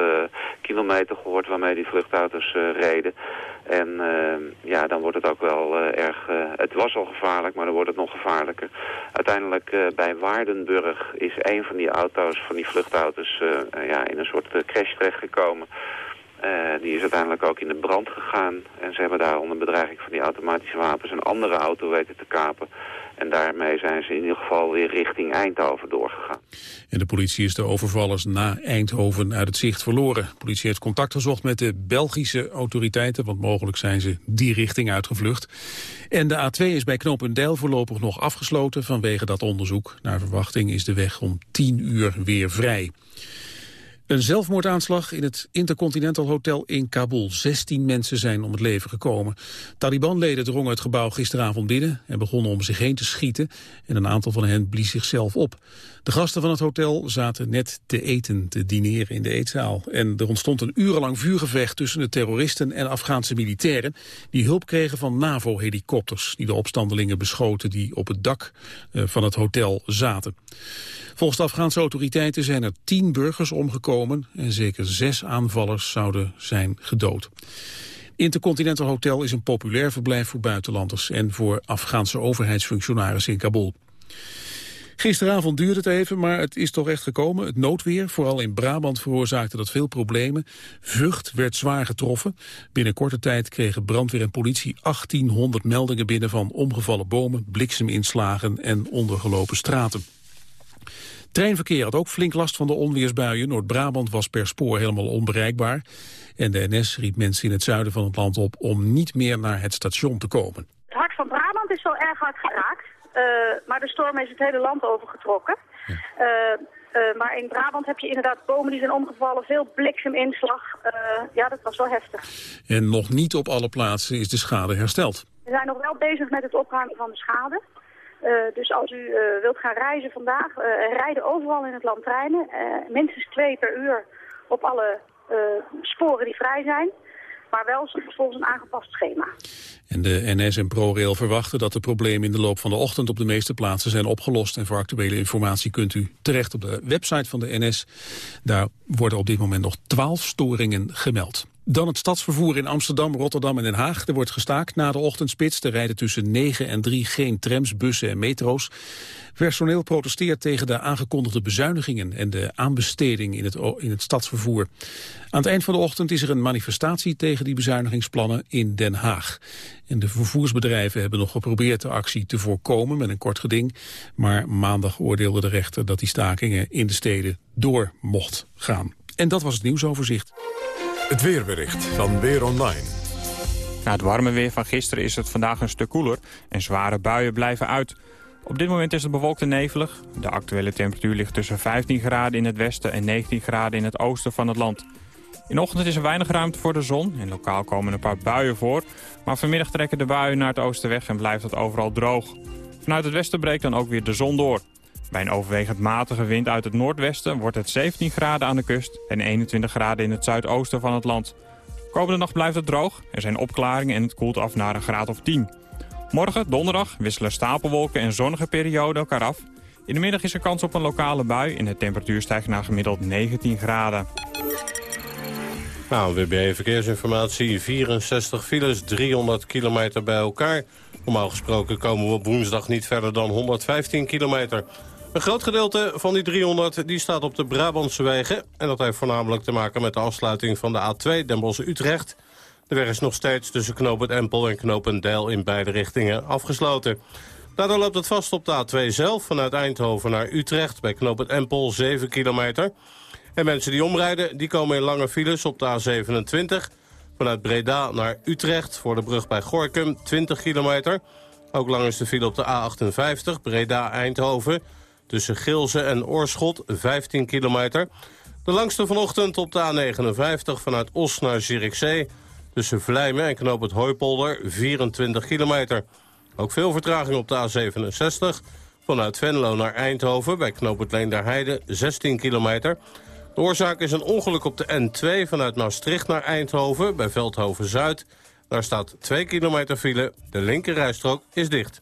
kilometer gehoord waarmee die vluchtauto's reden. En uh, ja, dan wordt het ook wel erg... Het was al gevaarlijk, maar dan wordt het nog gevaarlijker. Uiteindelijk bij Waardenburg is een van die auto's, van die vluchtauto's... ja, in een soort crash terechtgekomen. die is uiteindelijk ook in de brand gegaan. En ze hebben daar onder bedreiging van die automatische wapens... een andere auto weten te kapen. En daarmee zijn ze in ieder geval weer richting Eindhoven doorgegaan. En de politie is de overvallers na Eindhoven uit het zicht verloren. De politie heeft contact gezocht met de Belgische autoriteiten... want mogelijk zijn ze die richting uitgevlucht. En de A2 is bij Knopendijl voorlopig nog afgesloten vanwege dat onderzoek. Naar verwachting is de weg om 10 uur weer vrij. Een zelfmoordaanslag in het Intercontinental Hotel in Kabul. 16 mensen zijn om het leven gekomen. Taliban-leden drongen het gebouw gisteravond binnen... en begonnen om zich heen te schieten. En een aantal van hen blies zichzelf op. De gasten van het hotel zaten net te eten, te dineren in de eetzaal. En er ontstond een urenlang vuurgevecht tussen de terroristen en Afghaanse militairen... die hulp kregen van NAVO-helikopters... die de opstandelingen beschoten die op het dak van het hotel zaten. Volgens de Afghaanse autoriteiten zijn er tien burgers omgekomen... en zeker zes aanvallers zouden zijn gedood. Intercontinental Hotel is een populair verblijf voor buitenlanders... en voor Afghaanse overheidsfunctionarissen in Kabul. Gisteravond duurde het even, maar het is toch echt gekomen. Het noodweer, vooral in Brabant, veroorzaakte dat veel problemen. Vught werd zwaar getroffen. Binnen korte tijd kregen brandweer en politie 1800 meldingen binnen... van omgevallen bomen, blikseminslagen en ondergelopen straten. Treinverkeer had ook flink last van de onweersbuien. Noord-Brabant was per spoor helemaal onbereikbaar. En de NS riep mensen in het zuiden van het land op om niet meer naar het station te komen. Het hart van Brabant is wel erg hard geraakt. Uh, maar de storm is het hele land overgetrokken. Ja. Uh, uh, maar in Brabant heb je inderdaad bomen die zijn omgevallen, veel blikseminslag. ja, dat was wel heftig. En nog niet op alle plaatsen is de schade hersteld. We zijn nog wel bezig met het opruimen van de schade. Uh, dus als u uh, wilt gaan reizen vandaag, uh, rijden overal in het land treinen. minstens twee per uur op alle sporen die vrij zijn. Maar wel volgens een aangepast schema. En de NS en ProRail verwachten dat de problemen in de loop van de ochtend op de meeste plaatsen zijn opgelost. En voor actuele informatie kunt u terecht op de website van de NS. Daar worden op dit moment nog twaalf storingen gemeld. Dan het stadsvervoer in Amsterdam, Rotterdam en Den Haag. Er wordt gestaakt na de ochtendspits. Er rijden tussen 9 en 3 geen trams, bussen en metro's. Personeel protesteert tegen de aangekondigde bezuinigingen... en de aanbesteding in het, in het stadsvervoer. Aan het eind van de ochtend is er een manifestatie... tegen die bezuinigingsplannen in Den Haag. En de vervoersbedrijven hebben nog geprobeerd de actie te voorkomen... met een kort geding. Maar maandag oordeelde de rechter dat die stakingen in de steden door mocht gaan. En dat was het nieuwsoverzicht. Het weerbericht van Weer Online. Na het warme weer van gisteren is het vandaag een stuk koeler en zware buien blijven uit. Op dit moment is het bewolkt en nevelig. De actuele temperatuur ligt tussen 15 graden in het westen en 19 graden in het oosten van het land. In de ochtend is er weinig ruimte voor de zon en lokaal komen een paar buien voor. Maar vanmiddag trekken de buien naar het oosten weg en blijft het overal droog. Vanuit het westen breekt dan ook weer de zon door. Bij een overwegend matige wind uit het noordwesten wordt het 17 graden aan de kust... en 21 graden in het zuidoosten van het land. Komende nacht blijft het droog, er zijn opklaringen en het koelt af naar een graad of 10. Morgen, donderdag, wisselen stapelwolken en zonnige perioden elkaar af. In de middag is er kans op een lokale bui en de temperatuur stijgt naar gemiddeld 19 graden. Nou, WB Verkeersinformatie, 64 files, 300 kilometer bij elkaar. Normaal gesproken komen we op woensdag niet verder dan 115 kilometer. Een groot gedeelte van die 300 die staat op de Brabantse wegen. En dat heeft voornamelijk te maken met de afsluiting van de A2 Den Bosch-Utrecht. De weg is nog steeds tussen knooppunt Empel en knooppunt Deil in beide richtingen afgesloten. Daardoor loopt het vast op de A2 zelf vanuit Eindhoven naar Utrecht... bij knooppunt Empel 7 kilometer. En mensen die omrijden, die komen in lange files op de A27... vanuit Breda naar Utrecht voor de brug bij Gorkum 20 kilometer. Ook lang is de file op de A58 Breda-Eindhoven... tussen Gilze en Oorschot 15 kilometer. De langste vanochtend op de A59 vanuit Os naar Zierikzee... tussen Vlijmen en knoop het Hooipolder 24 kilometer... Ook veel vertraging op de A67. Vanuit Venlo naar Eindhoven bij knooppunt Leenderheide 16 kilometer. De oorzaak is een ongeluk op de N2 vanuit Maastricht naar Eindhoven bij Veldhoven-Zuid. Daar staat 2 kilometer file. De linkerrijstrook is dicht.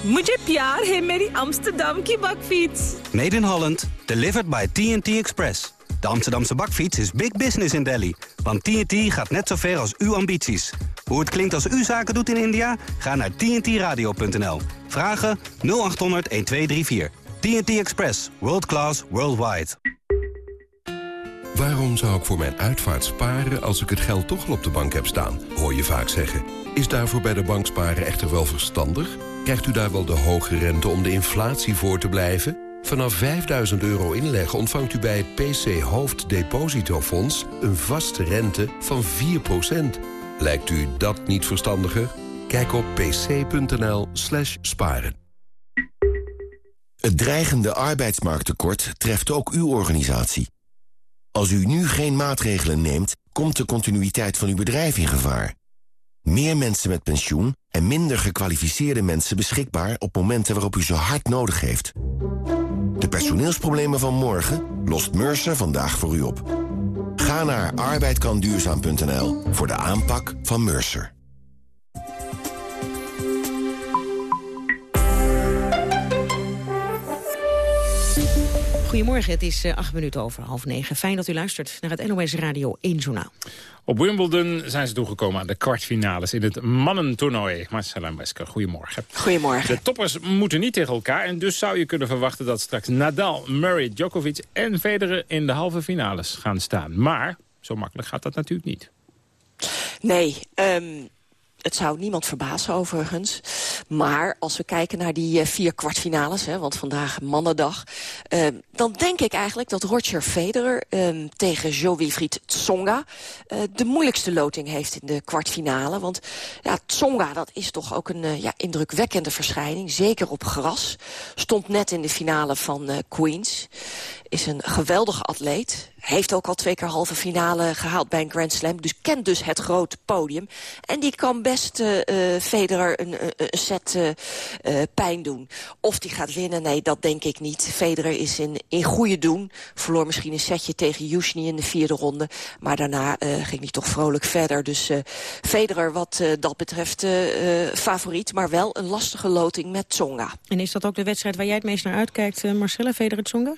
Mujhe pyar hai meri Amsterdam ki bakfiets. Made in Holland, delivered by TNT Express. De Amsterdamse bakfiets is big business in Delhi. Want TNT gaat net zo ver als uw ambities. Hoe het klinkt als u zaken doet in India? Ga naar tntradio.nl. Vragen 0800 1234. TNT Express. World class, worldwide. Waarom zou ik voor mijn uitvaart sparen als ik het geld toch al op de bank heb staan? Hoor je vaak zeggen. Is daarvoor bij de bank sparen echter wel verstandig? Krijgt u daar wel de hoge rente om de inflatie voor te blijven? Vanaf 5000 euro inleg ontvangt u bij het PC Hoofddepositofonds... een vaste rente van 4%. Lijkt u dat niet verstandiger? Kijk op pc.nl slash sparen. Het dreigende arbeidsmarkttekort treft ook uw organisatie. Als u nu geen maatregelen neemt, komt de continuïteit van uw bedrijf in gevaar. Meer mensen met pensioen en minder gekwalificeerde mensen beschikbaar... op momenten waarop u ze hard nodig heeft. De personeelsproblemen van morgen lost Mercer vandaag voor u op. Ga naar arbeidkanduurzaam.nl voor de aanpak van Mercer. Goedemorgen, het is eh, acht minuten over half negen. Fijn dat u luistert naar het NOS Radio 1 Journaal. Op Wimbledon zijn ze toegekomen aan de kwartfinales in het mannentoernooi. Marcella Wesker, goedemorgen. Goedemorgen. De toppers moeten niet tegen elkaar en dus zou je kunnen verwachten dat straks Nadal, Murray, Djokovic en Federer in de halve finales gaan staan. Maar zo makkelijk gaat dat natuurlijk niet. Nee, um, het zou niemand verbazen overigens. Maar als we kijken naar die uh, vier kwartfinales, hè, want vandaag mannendag... Uh, dan denk ik eigenlijk dat Roger Federer uh, tegen Jo-Wilfried Tsonga... Eh, de moeilijkste loting heeft in de kwartfinale. Want ja, Tsonga, dat is toch ook een eh, ja, indrukwekkende verschijning. Zeker op gras. Stond net in de finale van Queens. Is een geweldige atleet heeft ook al twee keer halve finale gehaald bij een Grand Slam. Dus kent dus het grote podium. En die kan best uh, Federer een, een set pijn doen. Of die gaat winnen, nee, dat denk ik niet. Federer is in, in goede doen. Verloor misschien een setje tegen Yushny in de vierde ronde. Maar daarna ging hij toch vrolijk verder. Dus Federer wat dat betreft favoriet. Maar wel een lastige loting met Tsonga. En is dat ook de wedstrijd waar jij het meest naar uitkijkt, Marcella, Federer-Tsonga?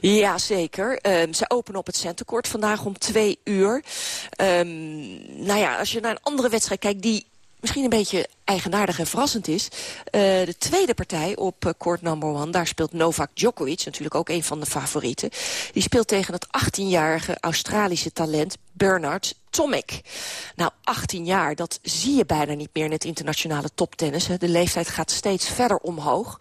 Ja, zeker. Um, ze openen op het centercourt vandaag om twee uur. Um, nou ja, als je naar een andere wedstrijd kijkt... die misschien een beetje eigenaardig en verrassend is. Uh, de tweede partij op uh, court number one, daar speelt Novak Djokovic, natuurlijk ook een van de favorieten. Die speelt tegen het 18-jarige Australische talent Bernard Tomic. Nou, 18 jaar, dat zie je bijna niet meer in het internationale toptennis. De leeftijd gaat steeds verder omhoog.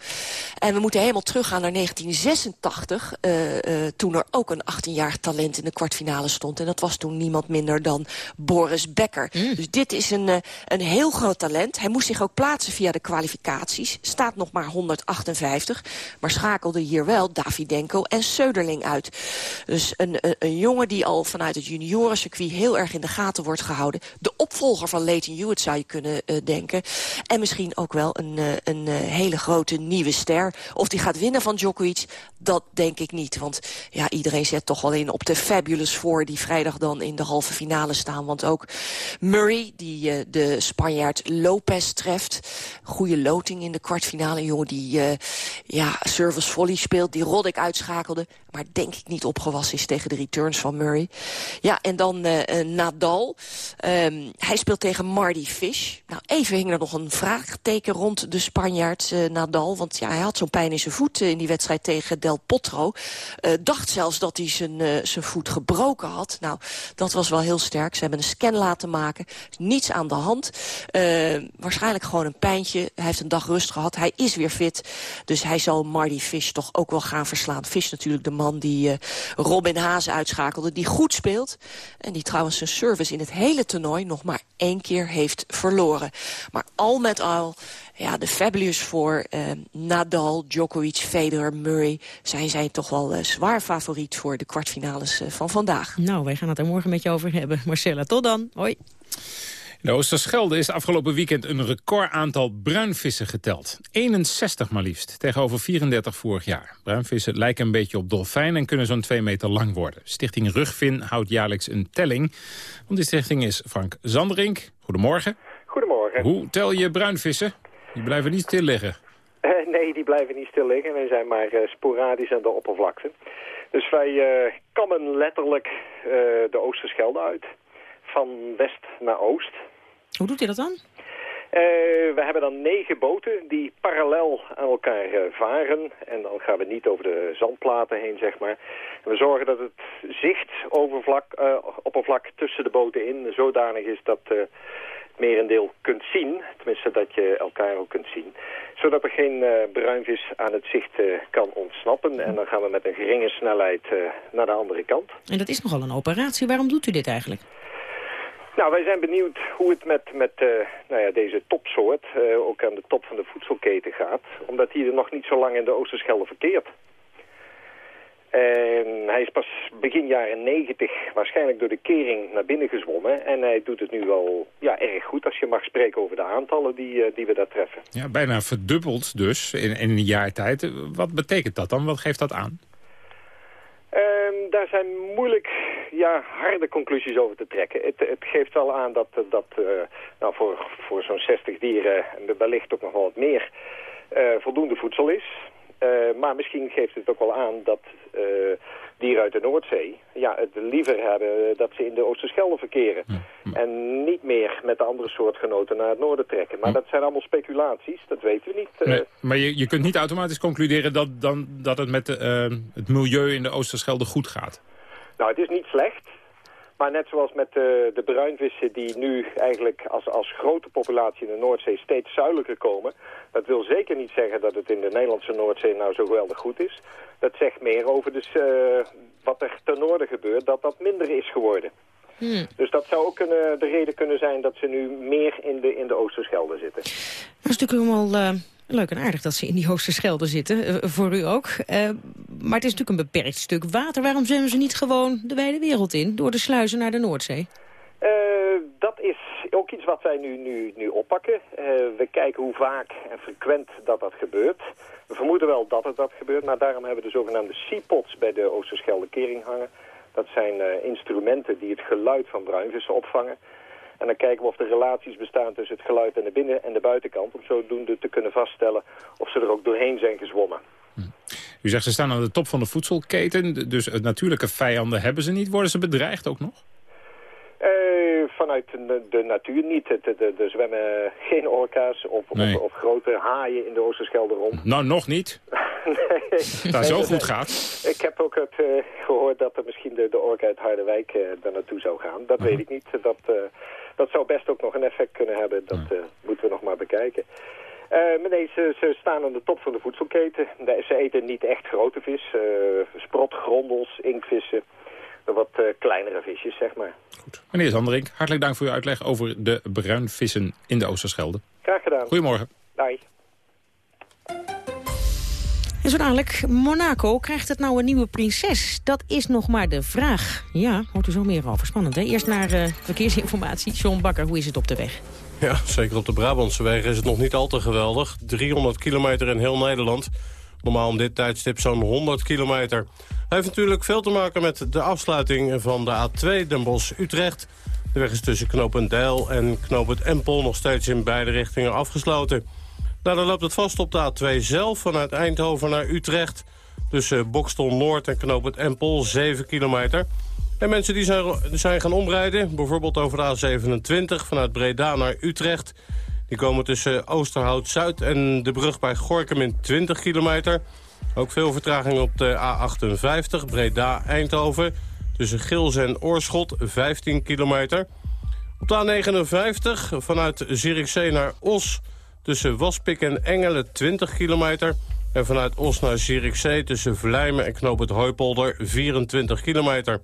En we moeten helemaal teruggaan naar 1986... Uh, uh, toen er ook een 18-jarig talent in de kwartfinale stond. En dat was toen niemand minder dan Boris Becker. Mm. Dus dit is een, uh, een heel groot talent. Hij moest zich ook plaatsen via de kwalificaties. Staat nog maar 158. Maar schakelde hier wel Davidenko en Söderling uit. Dus een, een, een jongen die al vanuit het juniorencircuit heel erg in de gaten wordt gehouden. De opvolger van Leighton Hewitt zou je kunnen uh, denken. En misschien ook wel een, uh, een uh, hele grote nieuwe ster. Of die gaat winnen van Djokovic, dat denk ik niet. Want ja, iedereen zet toch wel in op de Fabulous Four... die vrijdag dan in de halve finale staan. Want ook Murray, die de Spanjaard Lopez treft. Goede loting in de kwartfinale. Jongen die ja, service volley speelt, die Roddick uitschakelde. Maar denk ik niet opgewassen is tegen de returns van Murray. Ja, en dan Nadal. Um, hij speelt tegen Marty Fish. Nou, even hing er nog een vraagteken rond de Spanjaard uh, Nadal. Want ja, hij had zo'n pijn in zijn voet in die wedstrijd tegen Del Potro. Dacht zelfs dat hij zijn, zijn voet gebroken had. Nou, dat was wel heel sterk. Ze hebben een scan laten maken. Niets aan de hand. waarschijnlijk gewoon een pijntje. Hij heeft een dag rust gehad. Hij is weer fit. Dus hij zal Marty Fish toch ook wel gaan verslaan. Fish natuurlijk de man die Robin Haas uitschakelde. Die goed speelt. En die trouwens zijn service in het hele toernooi nog maar één keer heeft verloren. Maar al met al, ja, de Fabulous voor eh, Nadal, Djokovic, Federer, Murray... zijn zij toch wel uh, zwaar favoriet voor de kwartfinales uh, van vandaag. Nou, wij gaan het er morgen met je over hebben. Marcella, tot dan. Hoi. In de Oosterschelde is afgelopen weekend een record aantal bruinvissen geteld. 61 maar liefst, tegenover 34 vorig jaar. Bruinvissen lijken een beetje op dolfijn en kunnen zo'n 2 meter lang worden. Stichting Rugvin houdt jaarlijks een telling. Want die stichting is Frank Zanderink. Goedemorgen. Goedemorgen. Hoe tel je bruinvissen? Die blijven niet stil liggen. Uh, nee, die blijven niet stil liggen en zijn maar uh, sporadisch aan de oppervlakte. Dus wij uh, kammen letterlijk de Oosterschelde uit. Van west naar oost. Hoe doet hij dat dan? Uh, we hebben dan negen boten die parallel aan elkaar uh, varen. En dan gaan we niet over de zandplaten heen, zeg maar. En we zorgen dat het zicht overvlak, uh, oppervlak tussen de boten in zodanig is dat het merendeel kunt zien. Tenminste, dat je elkaar ook kunt zien. Zodat er geen bruinvis aan het zicht kan ontsnappen. En dan gaan we met een geringe snelheid naar de andere kant. En dat is nogal een operatie. Waarom doet u dit eigenlijk? Nou, wij zijn benieuwd hoe het met, met uh, nou ja, deze topsoort uh, ook aan de top van de voedselketen gaat. Omdat hij er nog niet zo lang in de Oosterschelde verkeert. En hij is pas begin jaren 90 waarschijnlijk door de kering naar binnen gezwommen. En hij doet het nu wel ja, erg goed als je mag spreken over de aantallen die, uh, die we daar treffen. Ja, bijna verdubbeld dus in, in een jaar tijd. Wat betekent dat dan? Wat geeft dat aan? Um, daar zijn moeilijk ja, harde conclusies over te trekken. Het, het geeft wel aan dat, dat uh, nou voor, voor zo'n 60 dieren, en wellicht ook nog wel wat meer, uh, voldoende voedsel is. Uh, maar misschien geeft het ook wel aan dat dieren uit de Noordzee ja, het liever hebben dat ze in de Oosterschelde verkeren. En niet meer met de andere soortgenoten naar het noorden trekken. Maar dat zijn allemaal speculaties, dat weten we niet. Nee, maar je, je kunt niet automatisch concluderen dat, dan, dat het met de, het milieu in de Oosterschelde goed gaat. Nou, het is niet slecht. Maar net zoals met de, de bruinvissen die nu eigenlijk als, als grote populatie in de Noordzee steeds zuidelijker komen. Dat wil zeker niet zeggen dat het in de Nederlandse Noordzee nou zo geweldig goed is. Dat zegt meer over dus, uh, wat er ten noorden gebeurt, dat dat minder is geworden. Hmm. Dus dat zou ook kunnen, de reden kunnen zijn dat ze nu meer in de, in de Oosterschelde zitten. Dat is natuurlijk allemaal uh, leuk en aardig dat ze in die Oosterschelde zitten, uh, voor u ook. Uh, maar het is natuurlijk een beperkt stuk water. Waarom zwemmen ze niet gewoon de wijde wereld in, door de sluizen naar de Noordzee? dat is ook iets wat wij nu, nu, nu oppakken. we kijken hoe vaak en frequent dat dat gebeurt. We vermoeden wel dat het dat gebeurt, maar daarom hebben we de zogenaamde seapods bij de Oosterschelde kering hangen. Dat zijn instrumenten die het geluid van bruinvissen opvangen. En dan kijken we of er relaties bestaan tussen het geluid aan de binnen- en de buitenkant... om zodoende te kunnen vaststellen of ze er ook doorheen zijn gezwommen. Hm. U zegt ze staan aan de top van de voedselketen, dus natuurlijke vijanden hebben ze niet. Worden ze bedreigd ook nog? vanuit de, de, natuur niet. Er zwemmen geen orka's of, of, of, grote haaien in de Oosterschelde rond. Nou, nog niet. nee. Dat zo goed gaat. Ik heb ook het, gehoord dat er misschien de, de orka uit Harderwijk daar naartoe zou gaan. Dat weet ik niet. Dat, dat zou best ook nog een effect kunnen hebben. Dat moeten we nog maar bekijken. Uh, nee, ze, ze, staan aan de top van de voedselketen. Ze eten niet echt grote vis. Uh, sprot, grondels, inktvissen. Wat uh, kleinere visjes, zeg maar. Goed. Meneer Zanderink, hartelijk dank voor uw uitleg over de bruinvissen in de Oosterschelde. Graag gedaan. Goedemorgen. Bye. En zo Monaco, krijgt het nou een nieuwe prinses? Dat is nog maar de vraag. Ja, hoort u zo meer over. Spannend, hè? Eerst naar uh, verkeersinformatie. John Bakker, hoe is het op de weg? Ja, zeker op de Brabantse wegen is het nog niet al te geweldig. 300 kilometer in heel Nederland. Normaal om dit tijdstip zo'n 100 kilometer. Hij heeft natuurlijk veel te maken met de afsluiting van de A2 Den Bosch-Utrecht. De weg is tussen knooppunt Deil en knooppunt Empel nog steeds in beide richtingen afgesloten. Nou, dan loopt het vast op de A2 zelf vanuit Eindhoven naar Utrecht. Tussen Bokstel Noord en knooppunt Empel 7 kilometer. En mensen die zijn, zijn gaan omrijden, bijvoorbeeld over de A27 vanuit Breda naar Utrecht... die komen tussen Oosterhout-Zuid en de brug bij Gorkum in 20 kilometer. Ook veel vertraging op de A58 Breda-Eindhoven... tussen Gils en Oorschot 15 kilometer. Op de A59 vanuit Zierikzee naar Os... tussen Waspik en Engelen 20 kilometer... En vanuit Os naar Zierikzee tussen Vlijmen en Knoop het Hooipolder 24 kilometer.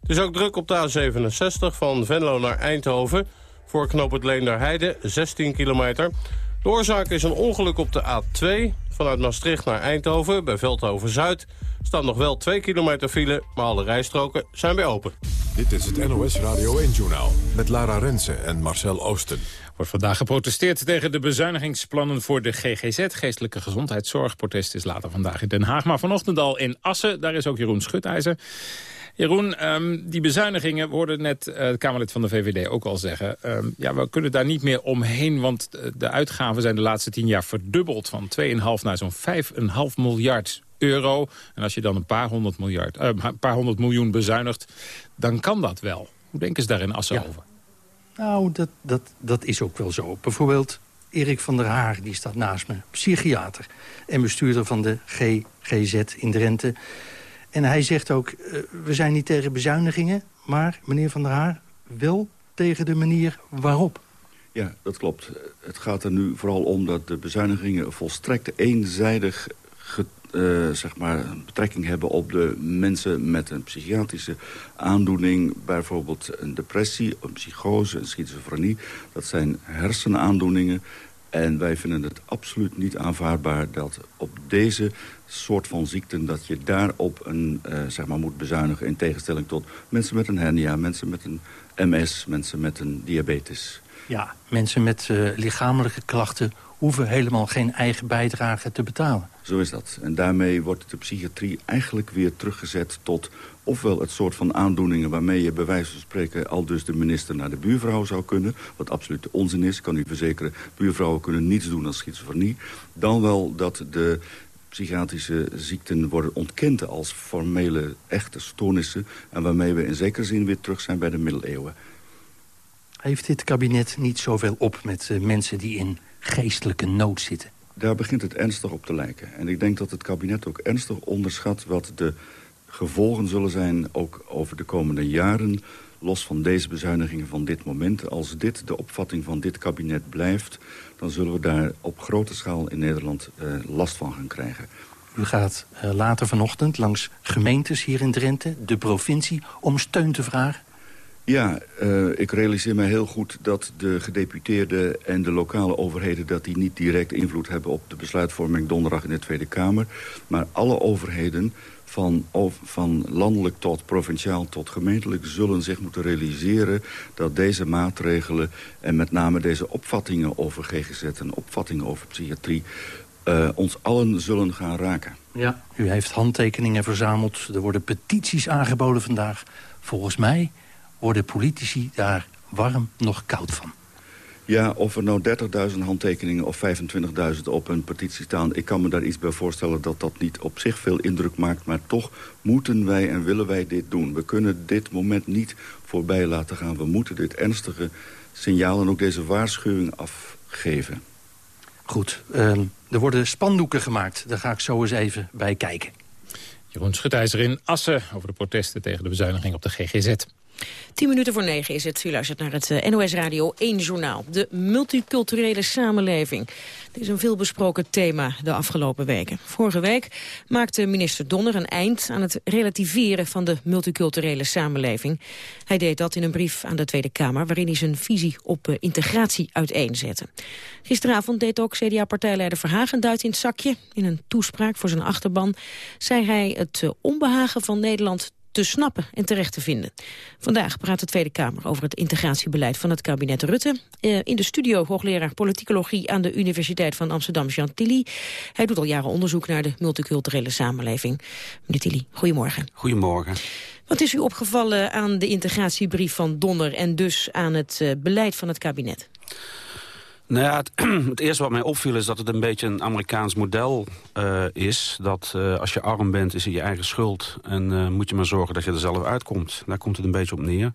Het is ook druk op de A67 van Venlo naar Eindhoven. Voor knoop het Leenderheide, 16 kilometer. De oorzaak is een ongeluk op de A2 vanuit Maastricht naar Eindhoven bij Veldhoven-Zuid. staan nog wel 2 kilometer file, maar alle rijstroken zijn weer open. Dit is het NOS Radio 1-journaal met Lara Rensen en Marcel Oosten. Wordt vandaag geprotesteerd tegen de bezuinigingsplannen voor de GGZ, geestelijke gezondheidszorg. Protest is later vandaag in Den Haag, maar vanochtend al in Assen. Daar is ook Jeroen Schutijzer. Jeroen, um, die bezuinigingen worden net uh, het Kamerlid van de VVD ook al zeggen. Um, ja, we kunnen daar niet meer omheen, want de uitgaven zijn de laatste tien jaar verdubbeld. Van 2,5 naar zo'n 5,5 miljard euro. En als je dan een paar honderd, miljard, uh, een paar honderd miljoen bezuinigt, dan kan dat wel. Hoe denken ze daar in Assen over? Nou, dat, dat, dat is ook wel zo. Bijvoorbeeld Erik van der Haar, die staat naast me. Psychiater en bestuurder van de GGZ in Drenthe. En hij zegt ook, uh, we zijn niet tegen bezuinigingen... maar, meneer Van der Haar, wel tegen de manier waarop. Ja, dat klopt. Het gaat er nu vooral om dat de bezuinigingen volstrekt eenzijdig uh, zeg maar, betrekking hebben op de mensen met een psychiatrische aandoening. Bijvoorbeeld een depressie, een psychose, een schizofrenie. Dat zijn hersenaandoeningen. En wij vinden het absoluut niet aanvaardbaar dat op deze soort van ziekten... dat je daarop een, uh, zeg maar moet bezuinigen in tegenstelling tot mensen met een hernia... mensen met een MS, mensen met een diabetes. Ja, mensen met uh, lichamelijke klachten hoeven helemaal geen eigen bijdrage te betalen. Zo is dat. En daarmee wordt de psychiatrie eigenlijk weer teruggezet tot ofwel het soort van aandoeningen waarmee je bij wijze van spreken al dus de minister naar de buurvrouw zou kunnen, wat absoluut onzin is, kan u verzekeren, buurvrouwen kunnen niets doen als schizofrenie, dan wel dat de psychiatrische ziekten worden ontkend als formele, echte stoornissen... en waarmee we in zekere zin weer terug zijn bij de middeleeuwen. Heeft dit kabinet niet zoveel op met uh, mensen die in geestelijke nood zitten? Daar begint het ernstig op te lijken. En ik denk dat het kabinet ook ernstig onderschat... wat de gevolgen zullen zijn, ook over de komende jaren... los van deze bezuinigingen van dit moment. Als dit de opvatting van dit kabinet blijft... dan zullen we daar op grote schaal in Nederland uh, last van gaan krijgen. U gaat uh, later vanochtend langs gemeentes hier in Drenthe, de provincie... om steun te vragen? Ja, uh, ik realiseer me heel goed dat de gedeputeerden en de lokale overheden... dat die niet direct invloed hebben op de besluitvorming donderdag in de Tweede Kamer. Maar alle overheden, van, van landelijk tot provinciaal tot gemeentelijk... zullen zich moeten realiseren dat deze maatregelen... en met name deze opvattingen over GGZ en opvattingen over psychiatrie... Uh, ons allen zullen gaan raken. Ja, u heeft handtekeningen verzameld. Er worden petities aangeboden vandaag. Volgens mij worden politici daar warm nog koud van. Ja, of er nou 30.000 handtekeningen of 25.000 op een petitie staan... ik kan me daar iets bij voorstellen dat dat niet op zich veel indruk maakt... maar toch moeten wij en willen wij dit doen. We kunnen dit moment niet voorbij laten gaan. We moeten dit ernstige signaal en ook deze waarschuwing afgeven. Goed, ehm, er worden spandoeken gemaakt. Daar ga ik zo eens even bij kijken. Jeroen Schutijzer in Assen over de protesten tegen de bezuiniging op de GGZ. Tien minuten voor negen is het. U luistert naar het eh, NOS Radio 1 Journaal. De multiculturele samenleving. Dit is een veelbesproken thema de afgelopen weken. Vorige week maakte minister Donner een eind aan het relativeren van de multiculturele samenleving. Hij deed dat in een brief aan de Tweede Kamer waarin hij zijn visie op eh, integratie uiteenzette. Gisteravond deed ook CDA-partijleider Verhagen duit in het zakje. In een toespraak voor zijn achterban zei hij het eh, onbehagen van Nederland te snappen en terecht te vinden. Vandaag praat de Tweede Kamer over het integratiebeleid van het kabinet Rutte. Eh, in de studio hoogleraar politicologie aan de Universiteit van Amsterdam, Jean Tilly. Hij doet al jaren onderzoek naar de multiculturele samenleving. Meneer Tilly, goedemorgen. Goedemorgen. Wat is u opgevallen aan de integratiebrief van Donner en dus aan het uh, beleid van het kabinet? Nou ja, het, eerste wat mij opviel is dat het een beetje een Amerikaans model uh, is. Dat uh, als je arm bent is het je eigen schuld. En uh, moet je maar zorgen dat je er zelf uitkomt. Daar komt het een beetje op neer.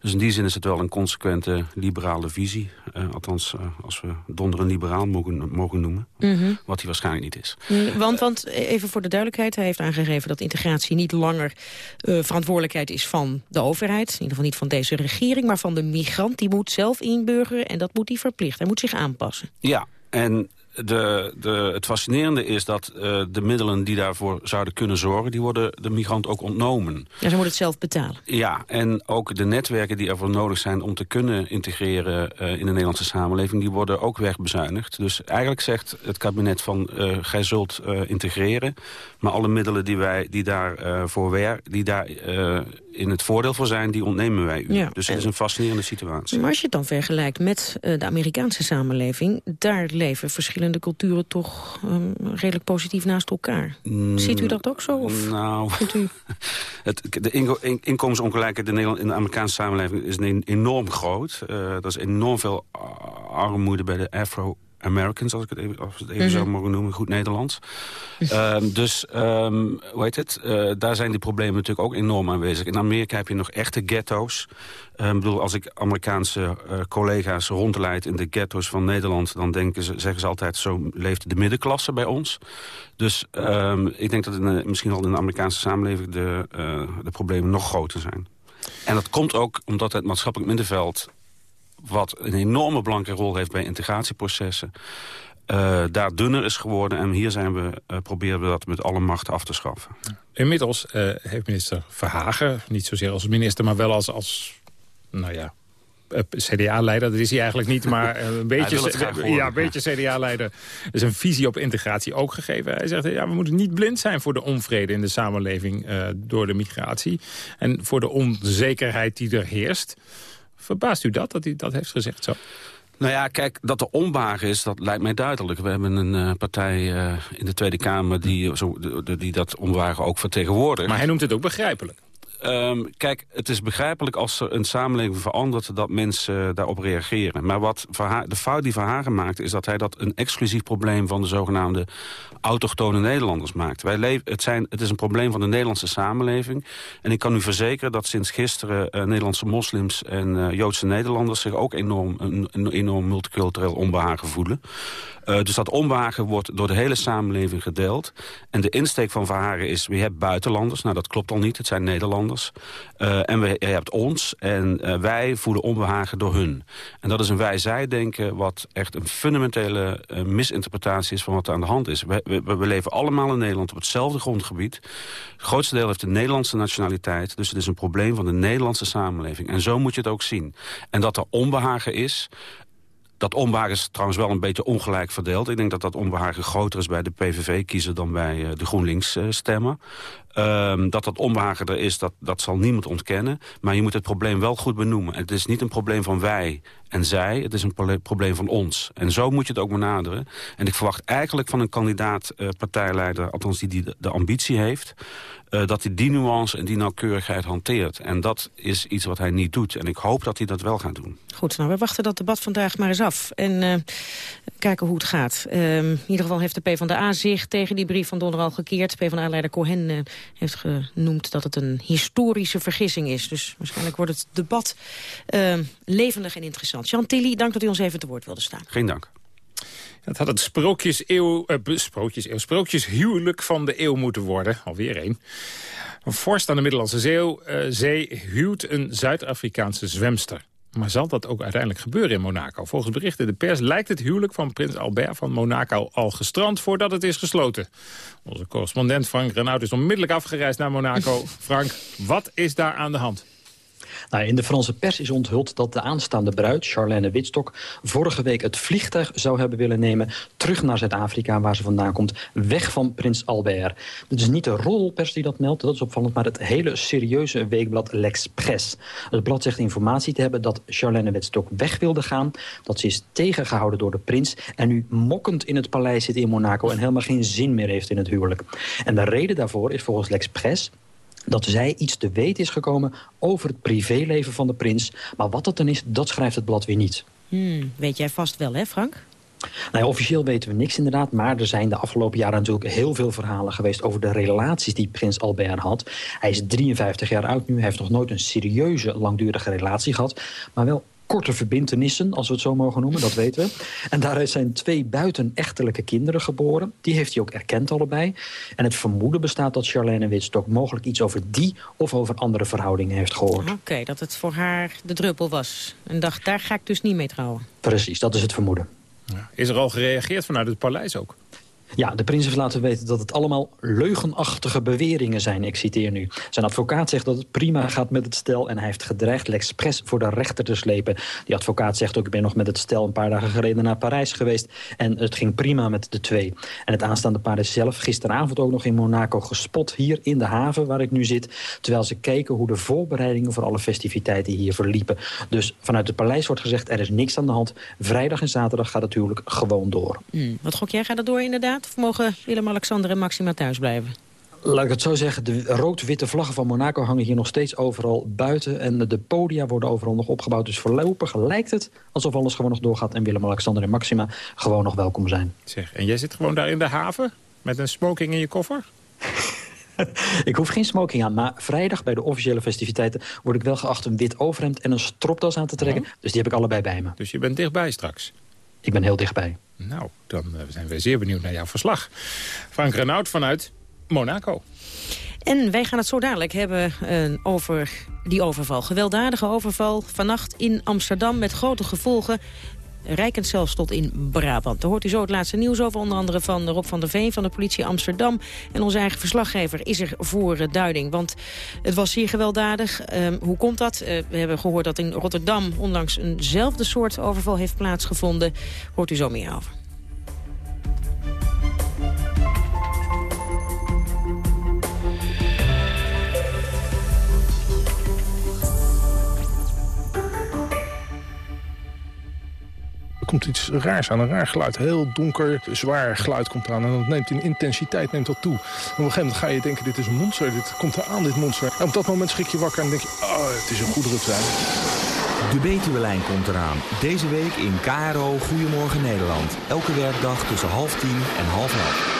Dus in die zin is het wel een consequente liberale visie. althans, als we Donder een liberaal mogen, mogen noemen. Mm -hmm. Wat hij waarschijnlijk niet is. Want, want, even voor de duidelijkheid. Hij heeft aangegeven dat integratie niet langer verantwoordelijkheid is van de overheid. In ieder geval niet van deze regering. Maar van de migrant. Die moet zelf inburgeren en dat moet hij verplicht. Hij moet zich aanpassen. Ja, en de, de, het fascinerende is dat uh, de middelen die daarvoor zouden kunnen zorgen... die worden de migrant ook ontnomen. Ja, ze moeten het zelf betalen. Ja, en ook de netwerken die ervoor nodig zijn... om te kunnen integreren uh, in de Nederlandse samenleving... die worden ook wegbezuinigd. Dus eigenlijk zegt het kabinet van... Uh, gij zult integreren, maar alle middelen die, wij, die daarvoor wer, die daar in het voordeel voor zijn... die ontnemen wij u. Ja, dus het is een fascinerende situatie. Maar als je het dan vergelijkt met de Amerikaanse samenleving... daar leven verschillende culturen toch um, redelijk positief naast elkaar. Mm, Ziet u dat ook zo? Of nou, u... het, de in, inkomensongelijkheid in de, in de Amerikaanse samenleving is enorm groot. Uh, er is enorm veel armoede bij de Afro Americans, als ik het even, als het even mm -hmm. zou mogen noemen, goed Nederlands. um, dus, um, hoe heet het, uh, daar zijn die problemen natuurlijk ook enorm aanwezig. In Amerika heb je nog echte ghetto's. Ik uh, bedoel, als ik Amerikaanse uh, collega's rondleid in de ghetto's van Nederland... dan denken ze, zeggen ze altijd, zo leeft de middenklasse bij ons. Dus ik denk dat in de, misschien al in de Amerikaanse samenleving de, de problemen nog groter zijn. En dat komt ook omdat het maatschappelijk middenveld wat een enorme belangrijke rol heeft bij integratieprocessen... Uh, daar dunner is geworden. En hier zijn we, uh, proberen we dat met alle macht af te schaffen. Inmiddels uh, heeft minister Verhagen, niet zozeer als minister... maar wel als, als nou ja, CDA-leider, dat is hij eigenlijk niet, maar een beetje, ja, een beetje CDA-leider. Dus een visie op integratie ook gegeven. Hij zegt, ja, we moeten niet blind zijn voor de onvrede in de samenleving uh, door de migratie. En voor de onzekerheid die er heerst. Verbaast u dat, dat hij dat heeft gezegd zo? Nou ja, kijk, dat er onbehagen is, dat lijkt mij duidelijk. We hebben een uh, partij uh, in de Tweede Kamer die, zo, die dat onbehagen ook vertegenwoordigt. Maar hij noemt het ook begrijpelijk. Um, kijk, het is begrijpelijk als er een samenleving verandert... dat mensen uh, daarop reageren. Maar wat de fout die Verhagen maakt... is dat hij dat een exclusief probleem van de zogenaamde autochtone Nederlanders maakt. Wij het, zijn, het is een probleem van de Nederlandse samenleving. En ik kan u verzekeren dat sinds gisteren uh, Nederlandse moslims... en uh, Joodse Nederlanders zich ook enorm, een, enorm multicultureel onbehagen voelen. Dus dat onbehagen wordt door de hele samenleving gedeeld. En de insteek van Verhagen is, we hebben buitenlanders. Nou, dat klopt al niet, het zijn Nederlanders. Uh, en we, je hebt ons en uh, wij voelen onbehagen door hun. En dat is een wij-zij-denken wat echt een fundamentele misinterpretatie is van wat er aan de hand is. We, we, leven allemaal in Nederland op hetzelfde grondgebied. Het grootste deel heeft de Nederlandse nationaliteit. Dus het is een probleem van de Nederlandse samenleving. En zo moet je het ook zien. En dat er onbehagen is, dat onbehagen is trouwens wel een beetje ongelijk verdeeld. Ik denk dat dat onbehagen groter is bij de PVV-kiezer dan bij de GroenLinks-stemmer. Ehm, dat dat onbehagen er is, dat, dat zal niemand ontkennen. Maar je moet het probleem wel goed benoemen. Het is niet een probleem van wij en zij. Het is een probleem van ons. En zo moet je het ook benaderen. En ik verwacht eigenlijk van een kandidaat uh, partijleider... althans die, die de ambitie heeft... Uh, dat hij die nuance en die nauwkeurigheid hanteert. En dat is iets wat hij niet doet. En ik hoop dat hij dat wel gaat doen. Goed, nou, we wachten dat debat vandaag maar eens af. En uh, kijken hoe het gaat. Uh, in ieder geval heeft de PvdA zich tegen die brief van donderdag gekeerd. PvdA-leider Cohen heeft genoemd dat het een historische vergissing is. Dus waarschijnlijk wordt het debat levendig en interessant. Chantilly, dank dat u ons even te woord wilde staan. Geen dank. Het had het sprookjeseeuw, uh, sprookjeseeuw, sprookjeshuwelijk van de eeuw moeten worden. Alweer één. Een vorst aan de Middellandse Zee, uh, zee huwt een Zuid-Afrikaanse zwemster. Maar zal dat ook uiteindelijk gebeuren in Monaco? Volgens berichten in de pers lijkt het huwelijk van prins Albert van Monaco al gestrand voordat het is gesloten. Onze correspondent Frank Renaud is onmiddellijk afgereisd naar Monaco. Frank, wat is daar aan de hand? Nou, in de Franse pers is onthuld dat de aanstaande bruid, Charlène Witstok... vorige week het vliegtuig zou hebben willen nemen... terug naar Zuid-Afrika, waar ze vandaan komt, weg van prins Albert. Het is niet de roddelpers die dat meldt, dat is opvallend... maar het hele serieuze weekblad L'Express. Het blad zegt informatie te hebben dat Charlène Witstok weg wilde gaan... dat ze is tegengehouden door de prins... en nu mokkend in het paleis zit in Monaco... en helemaal geen zin meer heeft in het huwelijk. En de reden daarvoor is volgens L'Express dat zij iets te weten is gekomen over het privéleven van de prins. Maar wat dat dan is, dat schrijft het blad weer niet. Hmm, weet jij vast wel, hè Frank? Nou ja, officieel weten we niks inderdaad, maar er zijn de afgelopen jaren natuurlijk heel veel verhalen geweest over de relaties die prins Albert had. Hij is 53 jaar oud nu, hij heeft nog nooit een serieuze langdurige relatie gehad, maar wel korte verbintenissen, als we het zo mogen noemen, dat weten we. En daaruit zijn twee buitenechtelijke kinderen geboren. Die heeft hij ook erkend allebei. En het vermoeden bestaat dat Charlene Witstok mogelijk iets over die of over andere verhoudingen heeft gehoord. Oké, dat het voor haar de druppel was. En dacht, daar ga ik dus niet mee trouwen. Precies, dat is het vermoeden. Ja. Is er al gereageerd vanuit het paleis ook? Ja, de prins heeft laten weten dat het allemaal leugenachtige beweringen zijn. Ik citeer nu. Zijn advocaat zegt dat het prima gaat met het stel... en hij heeft gedreigd l'express voor de rechter te slepen. Die advocaat zegt ook, ik ben nog met het stel een paar dagen geleden naar Parijs geweest... en het ging prima met de twee. En het aanstaande paar is zelf gisteravond ook nog in Monaco gespot... hier in de haven waar ik nu zit... terwijl ze keken hoe de voorbereidingen voor alle festiviteiten hier verliepen. Dus vanuit het paleis wordt gezegd, er is niks aan de hand. Vrijdag en zaterdag gaat het natuurlijk gewoon door. Hmm, wat gok jij, gaat het door inderdaad? Of mogen Willem-Alexander en Maxima thuis blijven? Laat ik het zo zeggen, de rood-witte vlaggen van Monaco hangen hier nog steeds overal buiten. En de podia worden overal nog opgebouwd. Dus voorlopig lijkt het alsof alles gewoon nog doorgaat... en Willem-Alexander en Maxima gewoon nog welkom zijn. Zeg, en jij zit gewoon daar in de haven met een smoking in je koffer? ik hoef geen smoking aan, maar vrijdag bij de officiële festiviteiten... word ik wel geacht een wit overhemd en een stropdas aan te trekken. Oh. Dus die heb ik allebei bij me. Dus je bent dichtbij straks? Ik ben heel dichtbij. Nou, dan uh, zijn we zeer benieuwd naar jouw verslag. Frank Renaud vanuit Monaco. En wij gaan het zo dadelijk hebben uh, over die overval. Gewelddadige overval vannacht in Amsterdam met grote gevolgen rijkend zelfs tot in Brabant. Daar hoort u zo het laatste nieuws over, onder andere van Rob van der Veen van de politie Amsterdam. En onze eigen verslaggever is er voor duiding, want het was zeer gewelddadig. Uh, hoe komt dat? Uh, we hebben gehoord dat in Rotterdam onlangs eenzelfde soort overval heeft plaatsgevonden. Hoort u zo meer over. Komt iets raars aan, een raar geluid. Heel donker, zwaar geluid komt aan en dat neemt in intensiteit neemt dat toe. En op een gegeven moment ga je denken, dit is een monster, dit komt er aan, dit monster. En op dat moment schrik je wakker en denk je, oh, het is een goederentrein. De Betuwelijn komt eraan. Deze week in KRO Goedemorgen Nederland. Elke werkdag tussen half tien en half elf.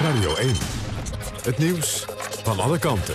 Radio 1. Het nieuws van alle kanten.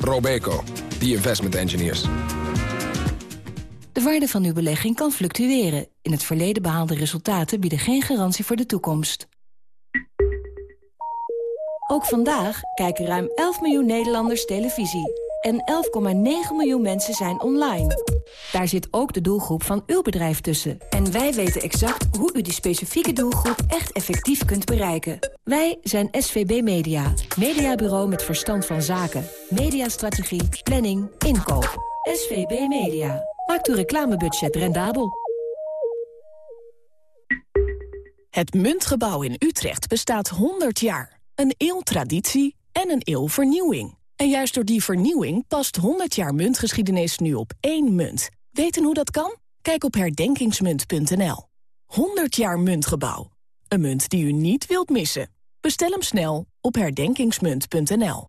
Robeco, the investment engineers. De waarde van uw belegging kan fluctueren. In het verleden behaalde resultaten bieden geen garantie voor de toekomst. Ook vandaag kijken ruim 11 miljoen Nederlanders televisie. En 11,9 miljoen mensen zijn online. Daar zit ook de doelgroep van uw bedrijf tussen. En wij weten exact hoe u die specifieke doelgroep echt effectief kunt bereiken. Wij zijn SVB Media. Mediabureau met verstand van zaken. Mediastrategie, planning, inkoop. SVB Media. Maakt uw reclamebudget rendabel. Het Muntgebouw in Utrecht bestaat 100 jaar. Een eeuw traditie en een eeuw vernieuwing. En juist door die vernieuwing past 100 jaar muntgeschiedenis nu op één munt. Weten hoe dat kan? Kijk op herdenkingsmunt.nl. 100 jaar Muntgebouw. Een munt die u niet wilt missen. Bestel hem snel op herdenkingsmunt.nl.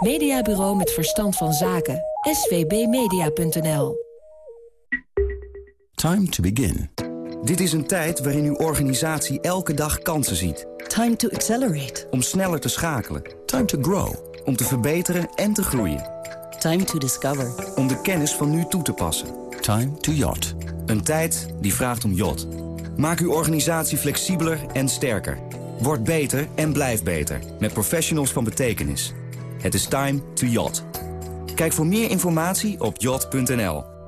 Mediabureau met verstand van zaken. svbmedia.nl Time to begin. Dit is een tijd waarin uw organisatie elke dag kansen ziet. Time to accelerate. Om sneller te schakelen. Time to grow. Om te verbeteren en te groeien. Time to discover. Om de kennis van nu toe te passen. Time to yacht. Een tijd die vraagt om yacht. Maak uw organisatie flexibeler en sterker. Word beter en blijf beter. Met professionals van betekenis. Het is time to yacht. Kijk voor meer informatie op yacht.nl.